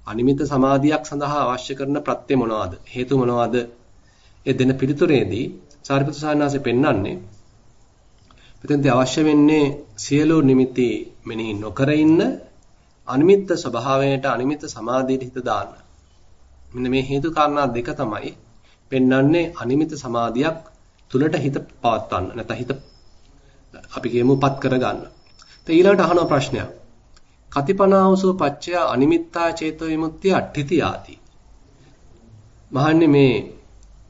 අනිමිත්ත සමාධියක් සඳහා අවශ්‍ය කරන ප්‍රත්‍ය මොනවාද? හේතු මොනවාද? ඒ දෙන පිළිතුරේදී සාරිපුත්‍ර සාන්නාංශය පෙන්වන්නේ මෙතෙන්දී අවශ්‍ය වෙන්නේ සියලු නිමිති මෙනෙහි නොකර ඉන්න අනිමිත්ත ස්වභාවයට අනිමිත්ත සමාධියට හිත දාන්න. මෙන්න මේ හේතු කාරණා දෙක තමයි පෙන්වන්නේ අනිමිත්ත සමාධියක් තුලට හිත පවත්වන්න. නැත්නම් හිත අපි කියමු පත් කරගන්න. ඒ ඊළඟට අහන ප්‍රශ්නයක්. කතිපනාවසෝ පච්චය අනිමිත්තා චේතෝ විමුක්තිය අට්ඨිති ආති. මහන්නේ මේ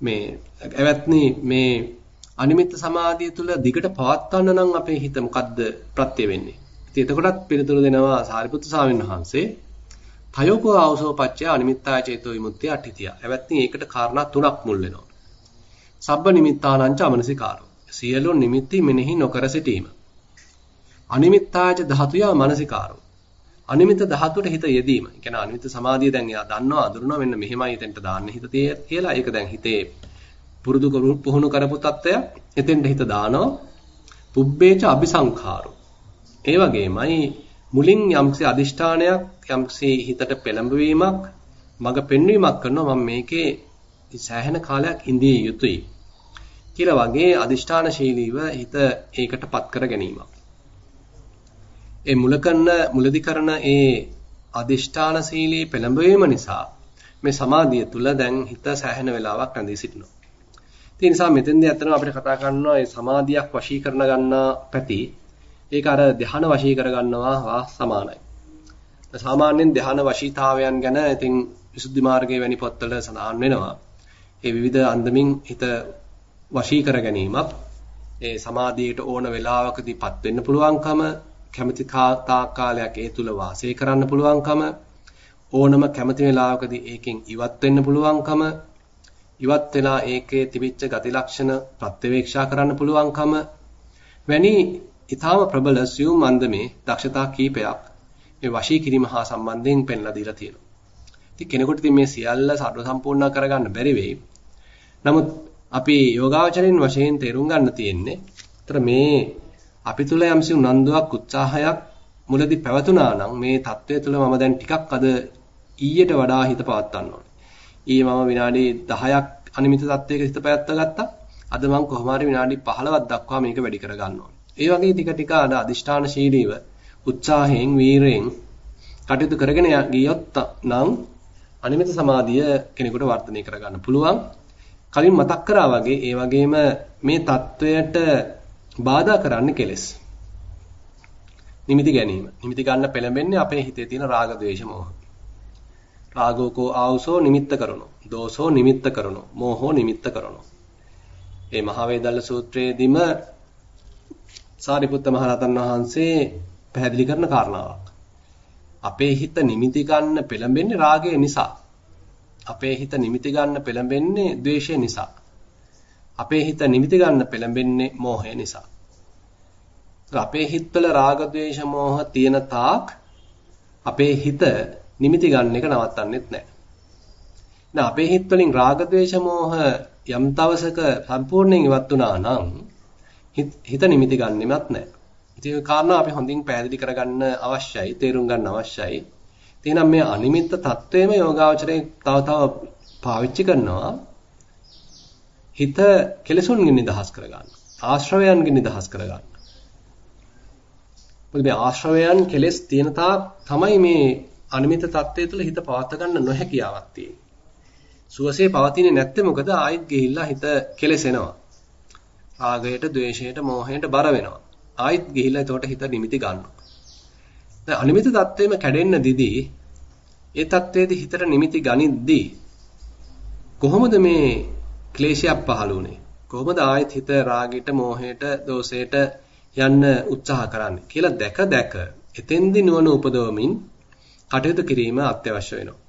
මේ එවත්නි මේ අනිමිත්ත සමාධිය තුළ දිගට පවත්වන්න නම් අපේ හිත මොකද්ද ප්‍රත්‍ය වෙන්නේ? ඉතින් එතකොටත් පිළිතුරු දෙනවා සාරිපුත්තු ස්වාමීන් වහන්සේ. තයෝකෝ ආවසෝ පච්චය අනිමිත්තා චේතෝ විමුක්තිය අට්ඨිතිය. එවත්නි ඒකට කාරණා තුනක් මුල් වෙනවා. සබ්බ නිමිත්තානංච අමනසිකාරෝ. සියලු නිමිති මෙනෙහි නොකර සිටීම. අනිමිත්තාච ධාතුය මනසිකාරෝ. අනිමිත ධාතුවට හිත යෙදීම. ඒ කියන්නේ අනිමිත සමාධිය දැන් එයා දන්නවා අඳුරනවා මෙන්න මෙහෙමයි එතෙන්ට දාන්න හිත කියලා. ඒක දැන් හිතේ පුරුදු පුහුණු කරපු තත්ත්වයක් එතෙන්ට හිත දානවා පුබ්බේච අபிසංඛාරෝ ඒ වගේමයි මුලින් යම්කිසි අදිෂ්ඨානයක් යම්කිසි හිතට පෙළඹවීමක් මඟ පෙන්වීමක් කරනවා මම මේකේ සෑහෙන කාලයක් ඉඳිය යුතුයි කියලා වගේ අදිෂ්ඨානශීලීව හිත ඒකටපත් කර ගැනීමක් ඒ මුල කරන මුලදි කරන ඒ අදිෂ්ඨානශීලී පෙළඹවීම නිසා මේ සමාධිය තුල දැන් හිත සෑහෙන වෙලාවක් රැඳී සිටිනවා ඒ නිසා මෙතෙන්දී ඇත්තටම අපිට කතා කරනවා මේ සමාධියක් වශී කරන ගන්නා පැති. ඒක අර ධ්‍යාන වශී කර ගන්නවා සමානයි. සාමාන්‍යයෙන් ධ්‍යාන වශීතාවයන් ගැන ඉතින් විසුද්ධි මාර්ගයේ වැනි පොත්වල සඳහන් වෙනවා. ඒ විවිධ අන්දමින් හිත වශී කර ගැනීමක් ඒ සමාධියට ඕන වෙලාවකදීපත් වෙන්න පුළුවන්කම කැමැති කාලයක් ඒ තුල වාසය කරන්න පුළුවන්කම ඕනම කැමැති වෙලාවකදී ඒකෙන් ඉවත් වෙන්න පුළුවන්කම ඉවත් වෙලා ඒකේ තිබිච්ච ගති ලක්ෂණ ප්‍රත්‍යවේක්ෂා කරන්න පුළුවන්කම වැනි ඊටාම ප්‍රබල සියුම් මන්දමේ දක්ෂතා කීපයක් මේ වශී කිරීම හා සම්බන්ධයෙන් පෙන්ලා දීලා තියෙනවා. ඉතින් කෙනෙකුට ඉතින් මේ සියල්ල සර්ව සම්පූර්ණ කරගන්න බැරි වෙයි. නමුත් අපි යෝගාවචරින් වශයෙන් තේරුම් ගන්න තියෙන්නේ. අතර මේ අපි තුල යම්සි උනන්දුවක් උත්සාහයක් මුලදී පැවතුනා නම් මේ தත්වය තුල මම දැන් ටිකක් අද ඊයට වඩා හිත පවත්වන්න ඕනේ. ඊයේ මම විනාඩි 10ක් අනිමිත තත්වයක හිත පැවැත්ව ගත්තා. අද මම කොහොම හරි විනාඩි 15ක් දක්වා මේක වැඩි කර ගන්න ඕනේ. ඒ වගේ ටික ටික අද අදිෂ්ඨානශීලීව උත්සාහයෙන් වීරයෙන් කටයුතු කරගෙන ගියොත් නම් අනිමිත සමාධිය කෙනෙකුට වර්ධනය කර ගන්න පුළුවන්. කලින් මතක් කරා වගේ ඒ වගේම මේ தත්වයට බාධා කරන්න කෙලෙස්. නිමිති ගැනීම. නිමිති ගන්න පෙළඹෙන්නේ අපේ හිතේ තියෙන රාග ద్వේෂ මෝහ. රාගෝකෝ ආවුසෝ නිමිත්ත කරනෝ. දෝසෝ නිමිත්ත කරනෝ. මෝහෝ නිමිත්ත කරනෝ. ඒ මහ වේදල්ල සූත්‍රයේදීම සාරිපුත්ත මහරහතන් වහන්සේ පැහැදිලි කරන කාරණාවක්. අපේ හිත නිමිති ගන්න පෙළඹෙන්නේ රාගය නිසා. අපේ හිත නිමිති ගන්න පෙළඹෙන්නේ ද්වේෂය නිසා. අපේ හිත නිමිති ගන්න පෙළඹෙන්නේ මෝහය නිසා. අපේ හිතවල රාග ద్వේෂ මෝහ තියෙන තාක් අපේ හිත නිමිති ගන්න එක නවත්තන්නෙත් නැහැ. දැන් අපේ හිත වලින් රාග ద్వේෂ මෝහ යම් තවසක සම්පූර්ණයෙන් ඉවත් වුණා නම් හිත නිමිති ගන්නෙමත් නැහැ. ඉතින් ඒ කාරණා අපි හොඳින් පැහැදිලි කරගන්න අවශ්‍යයි, තේරුම් ගන්න අවශ්‍යයි. එහෙනම් මේ අනිමිත්ත தත්වයේම යෝගාවචරයේ තව තව පාවිච්චි කරනවා. හිත කෙලසුන්ගෙන් නිදහස් කරගන්න. ආශ්‍රවයන්ගෙන් නිදහස් කරගන්න. මොකද මේ ආශ්‍රවයන් කෙලස් තියෙන තමයි මේ අනිමිත தත්වයේ තුල හිත පවත් ගන්න නොහැකියාවක් තියෙන්නේ. සුවසේ පවතින්නේ නැත්නම් මොකද ආයෙත් ගිහිල්ලා හිත කෙලසෙනවා. රාගයට, ద్వේෂයට, මෝහයට බර වෙනවා. ආයෙත් ගිහිල්ලා එතකොට හිත නිමිති ගන්නවා. දැන් අනිමිති தത്വෙම කැඩෙන්න දිදී ඒ தത്വයේදී හිතට නිමිති ගනිද්දී කොහොමද මේ ක්ලේශයක් පහළ වුනේ? කොහොමද ආයෙත් හිත රාගයට මෝහයට දෝෂයට යන්න උත්සාහ කරන්නේ? කියලා දැක දැක එතෙන්දී නුවණ උපදවමින් කටයුතු කිරීම අත්‍යවශ්‍ය වෙනවා.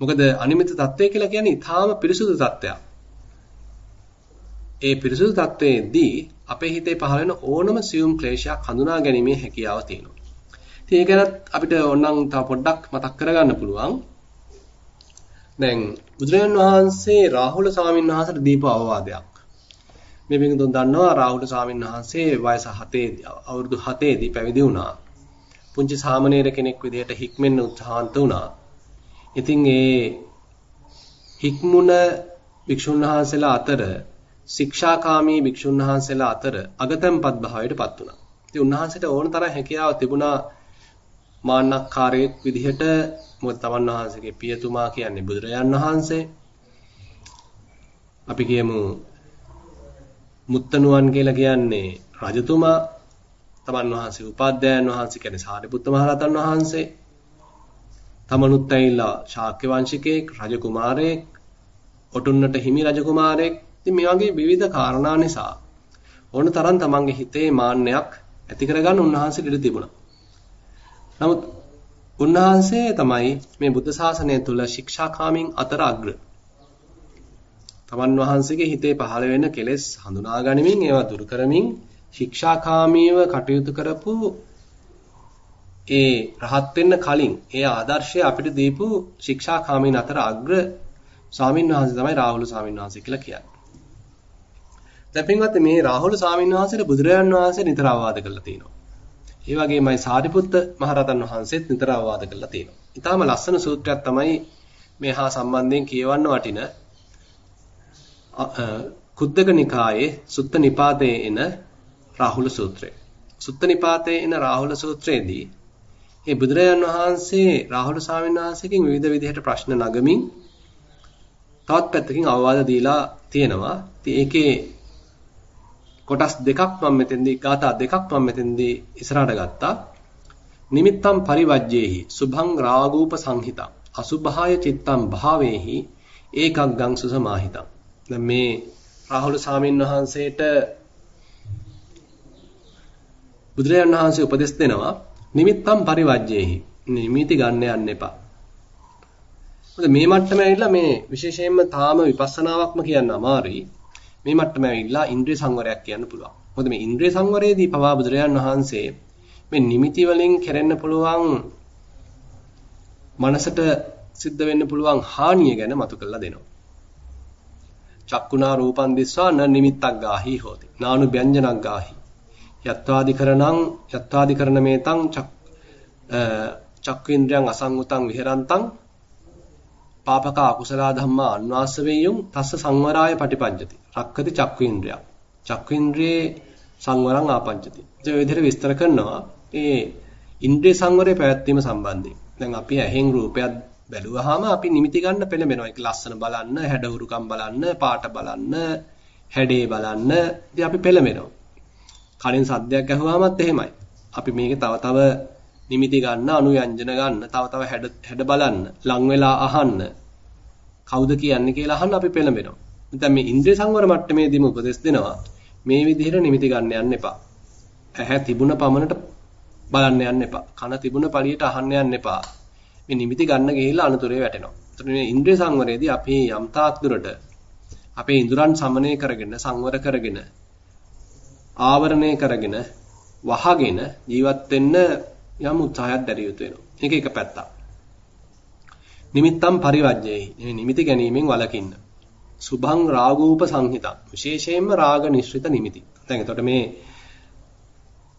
මොකද අනිමිත தത്വය කියලා කියන්නේ ඊටාම පිරිසුදු தത്വයක්. ඒ පිරිසුදු தത്വයේදී අපේ හිතේ පහළ වෙන ඕනම සියුම් ක්ලේශයක් හඳුනා ගැනීමේ හැකියාව තියෙනවා. ඉතින් ඒ ගැනත් අපිට ඕනනම් තව පොඩ්ඩක් මතක් කරගන්න පුළුවන්. දැන් බුදුරජාණන් වහන්සේ රාහුල ස්වාමීන් වහන්සේට දීපු අවවාදයක්. මේ පිටුතුන් දන්නවා රාහුල ස්වාමීන් වහන්සේ වයස 7 අවුරුදු 7 දී පැවිදි වුණා. පුංචි සාමණේර කෙනෙක් විදිහට හික්මෙන්න උත්සාහන්ත වුණා. ඉතින් ඒ හික්මුණ භික්ෂුන් වහන්සේලා අතර ශික්ෂාකාමී භික්ෂුන් වහන්සේලා අතර අගතම්පත් භාවයටපත් වුණා. ඉතින් උන්වහන්සේට ඕන තරම් හැකියාව තිබුණා මාන්නක්කාරයෙක් විදිහට මොකද තමන් වහන්සේගේ පියතුමා කියන්නේ බුදුරජාන් වහන්සේ. අපි කියමු මුත්තනුවන් කියලා කියන්නේ රජතුමා. තමන් වහන්සේ උපාධ්‍යයන් වහන්සේ කියන්නේ සාරිපුත්ත මහරහතන් වහන්සේ. තමනුත් ඇවිල්ලා ශාක්‍ය වංශිකයෙක් රජකුමාරයෙක් ඔටුන්නට හිමි රජකුමාරයෙක් ඉතින් මේ වගේ විවිධ කාරණා නිසා ඕන තරම් තමන්ගේ හිතේ මාන්නයක් ඇති කරගන්න උන්වහන්සේට ඉඩ තිබුණා. නමුත් උන්වහන්සේ තමයි මේ බුද්ධ ශාසනය තුල ශික්ෂාකාමීන් අතර අග්‍ර. තමන් වහන්සේගේ හිතේ පහළ වෙන කෙලෙස් හඳුනා ගනිමින් ඒවා දුරු කරමින් ශික්ෂාකාමීව කටයුතු කරපු ඒ රහත් වෙන්න කලින් ඒ ආදර්ශය අපිට දීපු ශික්ෂාකාමීන් අතර අග්‍ර ස්වාමින් වහන්සේ තමයි රාහුල ස්වාමින් වහන්සේ කියලා කියන්නේ. දැන් පින්වත් මේ රාහුල ස්වාමින් වහන්සේට බුදුරජාන් වහන්සේ නිතර අවවාද කරලා තියෙනවා. ඒ වගේමයි සාරිපුත්ත මහරහතන් වහන්සේත් නිතර අවවාද කරලා තියෙනවා. ඊටාම ලස්සන සූත්‍රයක් තමයි මේ හා සම්බන්ධයෙන් කියවන්න වටින කුද්දක නිකායේ සුත්ත නිපාතයේ එන රාහුල සූත්‍රය. සුත්ත නිපාතයේ එන රාහුල සූත්‍රයේදී මේ බුදුරජාන් වහන්සේ රාහුල ස්වාමීන් වහන්සේගෙන් විවිධ විදිහට ප්‍රශ්න නගමින් තවත් පැත්තකින් අවවාද දීලා තියෙනවා. ඉතින් ඒකේ කොටස් දෙකක් මම මෙතෙන්දී ગાථා දෙකක් මම මෙතෙන්දී ඉස්සරහට ගත්තා. නිමිත්තම් පරිවජ්ජේහි සුභං රාගූප සංහිතං අසුභාය චිත්තං භාවේහි ඒකග්ගං සුසමාහිතං. දැන් මේ රාහුල සාමින් වහන්සේට බුදුරජාණන් වහන්සේ උපදෙස් දෙනවා නිමිත්තම් පරිවජ්ජේහි. නිමිති ගන්න යන්න එපා. මොකද මේ මට්ටමේ ඇවිල්ලා මේ විශේෂයෙන්ම තාම විපස්සනාවක්ම කියන්න අමාරුයි. මේ මට්ටම ඇවිල්ලා ඉන්ද්‍රිය සංවරයක් කියන්න පුළුවන්. මොකද මේ ඉන්ද්‍රිය සංවරයේදී පවා බුදුරජාන් වහන්සේ මේ නිමිති වලින් කෙරෙන්න පුළුවන් මනසට සිද්ධ වෙන්න පුළුවන් හානිය ගැන මතු කරලා දෙනවා. චක්කුණා රූපං දිස්වා න නිමිත්තක් ගාහි හෝති. නානු ව්‍යංජනක් ගාහි. යත්වාදිකරණං යත්වාදිකරණමේතං චක් චක්කේන්ද්‍රයන් අසංගතං විහෙරන්තං පාපක අකුසල ධම්මා අන්වාස වේයුම් තස්ස සංවරාය පටිපංචති. රක්කති චක්කේන්ද්‍රය. චක්කේන්ද්‍රයේ සංවරං ආපංචති. ඒ විදිහට විස්තර කරනවා ඒ ඉන්ද්‍රිය සංවරයේ පැවැත්වීම සම්බන්ධයෙන්. දැන් අපි ඇහෙන් රූපයක් බැලුවාම අපි නිමිති ගන්න පෙළඹෙනවා. ඒක ලස්සන බලන්න, හැඩහුරුකම් බලන්න, පාට බලන්න, හැඩේ බලන්න ඉතින් අපි පෙළඹෙනවා. කලින් සද්දයක් ඇහුවාමත් එහෙමයි. අපි මේකේ තව තව නිමිති ගන්න, අනුයන්ජන ගන්න, තව තව හැඩ හැඩ බලන්න, ලං වෙලා අහන්න. කවුද කියන්නේ කියලා අහන්න අපි පෙළඹෙනවා. දැන් මේ ඉන්ද්‍රිය සංවර මට්ටමේදීම උපදෙස් දෙනවා. මේ විදිහට නිමිති ගන්න යන්න එපා. ඇහැ තිබුණ පමණට බලන්න යන්න එපා. කන තිබුණ පළියට අහන්න යන්න එපා. මේ නිමිති ගන්න ගිහිල්ලා අනුතරේ වැටෙනවා. එතකොට මේ ඉන්ද්‍රිය සංවරයේදී අපි යම් තාක් දුරට අපේ ඉඳුරන් සමනය කරගෙන සංවර කරගෙන ආවරණය කරගෙන වහගෙන ජීවත් වෙන්න යම් උත්සාහයක් දැරිය යුතු වෙනවා. මේක එක පැත්තක්. නිමිත්තම් පරිවර්ජ්‍යයි. මේ නිමිති ගැනීමෙන් වළකින්න. සුභං රාගූප සංහිතං. විශේෂයෙන්ම රාග නිශ්චිත නිමිති. දැන් එතකොට මේ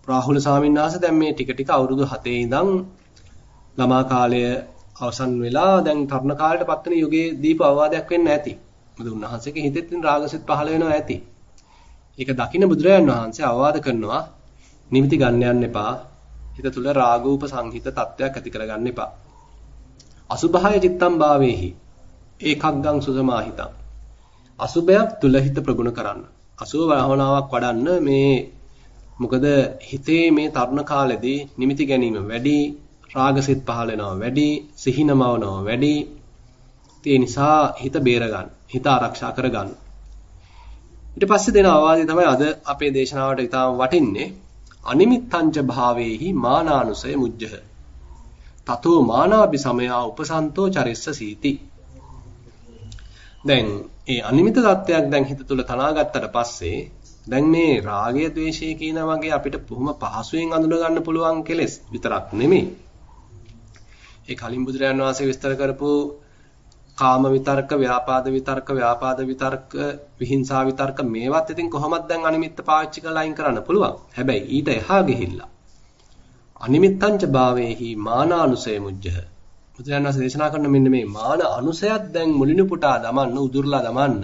රාහුල ස්වාමීන් වහන්සේ දැන් මේ ටික ටික අවුරුදු 7 ඉඳන් ළමා කාලය අවසන් වෙලා දැන් තරුණ කාලයට පත්වන යුගයේ දීප අවවාදයක් වෙන්න ඇති. මොකද උන්වහන්සේගේ හිතෙත් රාගසිත පහළ වෙනවා ඇති. ඒක දකින්න බුදුරජාණන් වහන්සේ අවවාද කරනවා නිමිති ගන්න යන්න එපා. හිත තුල රාගූප සංහිත තත්වයක් ඇති කරගන්න එපා. අසුභාය චිත්තම් භාවේහි ඒකග්ගං සුසමාහිතං. අසුභයක් තුල හිත ප්‍රගුණ කරන්න. අසුභ භාවනාවක් වඩන්න මේ මොකද හිතේ මේ තරුණ කාලෙදී නිමිති ගැනීම වැඩි රාගසිත පහළ වෙනවා වැඩි සිහිනමවනවා වැඩි ඒ නිසා හිත බේර ගන්න හිත ආරක්ෂා කර ගන්න ඊට පස්සේ දෙන අවවාදය තමයි අද අපේ දේශනාවට ඉතාම වටින්නේ අනිමිත්තංච භාවේහි මානානුසය මුජ්ජහ. තතෝ මානාභි සමයා උපසන්තෝ චරිස්ස සීති. දැන් ඒ අනිමිත தත්වයක් දැන් හිත තුල තනාගත්තට පස්සේ දැන් මේ රාගය ద్వේෂය කියන වගේ අපිට බොහොම පහසුවෙන් අඳුන ගන්න පුළුවන් කෙලෙස් විතරක් නෙමෙයි. ඒ කලින් බුදුරජාණන් වහන්සේ විස්තර කරපු කාම විතර්ක, ව්‍යාපාද විතර්ක, ව්යාපාද විතර්ක, විහිංසා විතර්ක මේවත් ඉතින් කොහොමද දැන් අනිමිත්ත පාවිච්චි කරලා අයින් කරන්න පුළුවන්. හැබැයි ඊට එහා ගිහිල්ලා අනිමිත්තංච භාවේහි මානානුසය මුජ්ජහ. බුදුරජාණන් වහන්සේ දේශනා කරන මෙන්න මේ මාන අනුසයත් දැන් මුලිනු පුටා දමන්න, උදුරලා දමන්න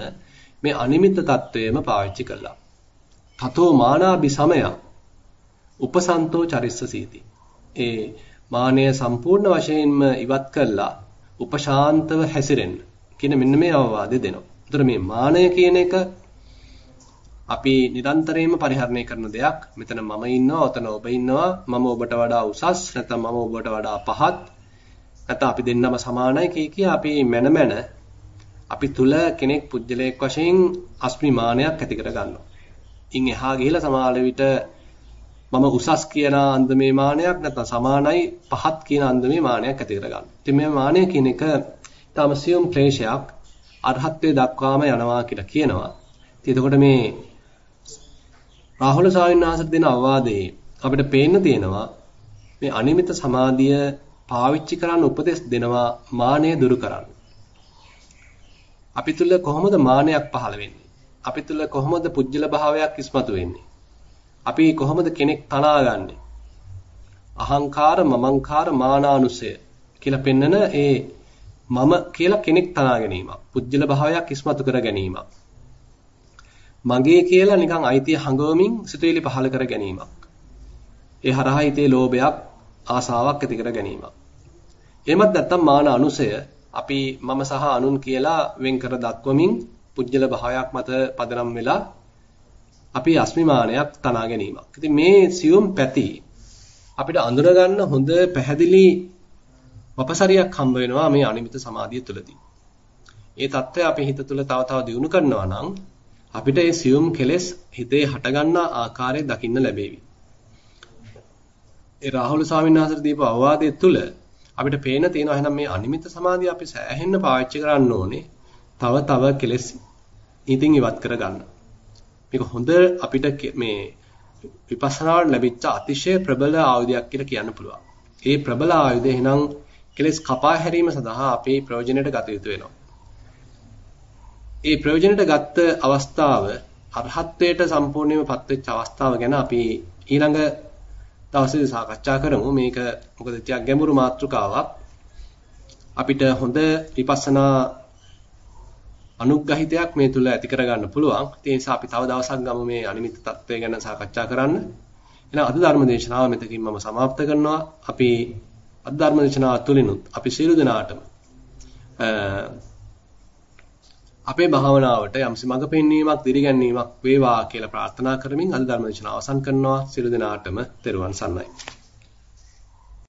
මේ අනිමිත්ත தත්වයේම පාවිච්චි කළා. තතෝ මානාභි සමය උපසන්තෝ චරිස්ස සීති. ඒ මානය සම්පූර්ණ වශයෙන්ම ඉවත් කළා උපශාන්තව හැසිරෙන්න කියන මෙන්න මේ අවවාදය දෙනවා. ඒතර මේ මානය කියන එක අපි නිරන්තරයෙන්ම පරිහරණය කරන දෙයක්. මෙතන මම ඉන්නවා, ඔතන ඔබ ඉන්නවා. මම ඔබට වඩා උසස්, නැත්නම් මම ඔබට වඩා පහත්. නැත්නම් අපි දෙන්නම සමානයි කිය කිය අපි මන මන අපි තුල කෙනෙක් පුජ්‍යලයක් වශයෙන් අස්මිමානයක් ඇති කර ගන්නවා. ඉන් එහා ගිහිලා සමාල විට මම උසස් කියන අන්දමේ මානයක් නැත්නම් සමානයි පහත් කියන අන්දමේ මානයක් ඇති කරගන්න. ඉතින් මේ මානය කියන එක තමසියුම් ක්ලේශයක් අරහත්ත්වයට දක්වාම යනවා කියලා කියනවා. ඉතින් එතකොට මේ රාහුල ස්වාමීන් වහන්සේ දෙන අවවාදයේ අපිට පේන්න තියෙනවා මේ අනිමිත සමාධිය පාවිච්චි කරන්න උපදෙස් දෙනවා මානය දුරු කරන්න. අපි තුල කොහොමද මානයක් පහළ වෙන්නේ? අපි තුල කොහොමද පුජ්‍යල භාවයක් ඉස්මතු වෙන්නේ? අපි කොහොමද කෙනෙක් තනාගන්නේ? අහංකාර, මමංකාර, මානානුසය කියලා පෙන්නන ඒ මම කියලා කෙනෙක් තනා ගැනීමක්. පුජ්‍යල භාවයක් ඉස්මතු කර ගැනීමක්. මගේ කියලා නිකන් අයිතිය හඟවමින් සිතුවිලි පහල කර ගැනීමක්. ඒ හරහා හිතේ ලෝභයක්, ආසාවක් ඇති කර ගැනීමක්. එහෙමත් නැත්නම් මාන අනුසය අපි මම සහ අනුන් කියලා වෙන් කර දක්වමින් පුජ්‍යල භාවයක් මත පදනම් වෙලා අපි අස්මිමානයක් තනා ගැනීමක්. ඉතින් මේ සියුම් පැති අපිට අඳුන ගන්න හොඳ පැහැදිලි වපසරියක් හම්බ වෙනවා මේ අනිමිත සමාධිය තුළදී. ඒ தත්ත්වය අපි හිත තුළ තව තව දියුණු කරනවා නම් අපිට මේ සියුම් කෙලෙස් හිතේ හටගන්නා ආකාරය දකින්න ලැබේවි. ඒ රාහුල ස්වාමීන් වහන්සේ දීප අවවාදයේ තුල අපිට පේන තියෙනවා එහෙනම් මේ අනිමිත සමාධිය අපි සෑහෙන්න පාවිච්චි කරන්න ඕනේ. තව තව කෙලෙස් ඉතින් ඉවත් කරගන්න. මේක හොඳ අපිට මේ විපස්සනාවට ලැබිච්ච අතිශය ප්‍රබල ආයුධයක් කියලා කියන්න පුළුවන්. ඒ ප්‍රබල ආයුධය එහෙනම් කෙලෙස් කපා හැරීම සඳහා අපේ ප්‍රයෝජනයට ගත යුතු වෙනවා. ඒ ප්‍රයෝජනයට ගත්ත අවස්ථාව අරහත්ත්වයට සම්පූර්ණයෙන්ම පත්වෙච්ච අවස්ථාව ගැන අපි ඊළඟ දවසේදී සාකච්ඡා කරමු. මේක මොකද ටිකක් ගැඹුරු මාතෘකාවක්. අපිට හොඳ විපස්සනා අනුග්‍රහිතයක් මේ තුල ඇති කරගන්න පුළුවන්. ඒ නිසා අපි තව දවසක් ගමු මේ අනිමිත් తත්වය ගැන සාකච්ඡා කරන්න. එහෙනම් අද ධර්ම දේශනාව මෙතකින් මම સમાપ્ત කරනවා. අපි අද ධර්ම දේශනාව තුලිනුත් අපි සියලු දෙනාටම අපේ භාවනාවට යම්සි මඟ පෙන්වීමක්, දිරිගැන්වීමක් වේවා කියලා ප්‍රාර්ථනා කරමින් අද ධර්ම දේශනාව අවසන් කරනවා. සියලු දෙනාටම තෙරුවන් සරණයි.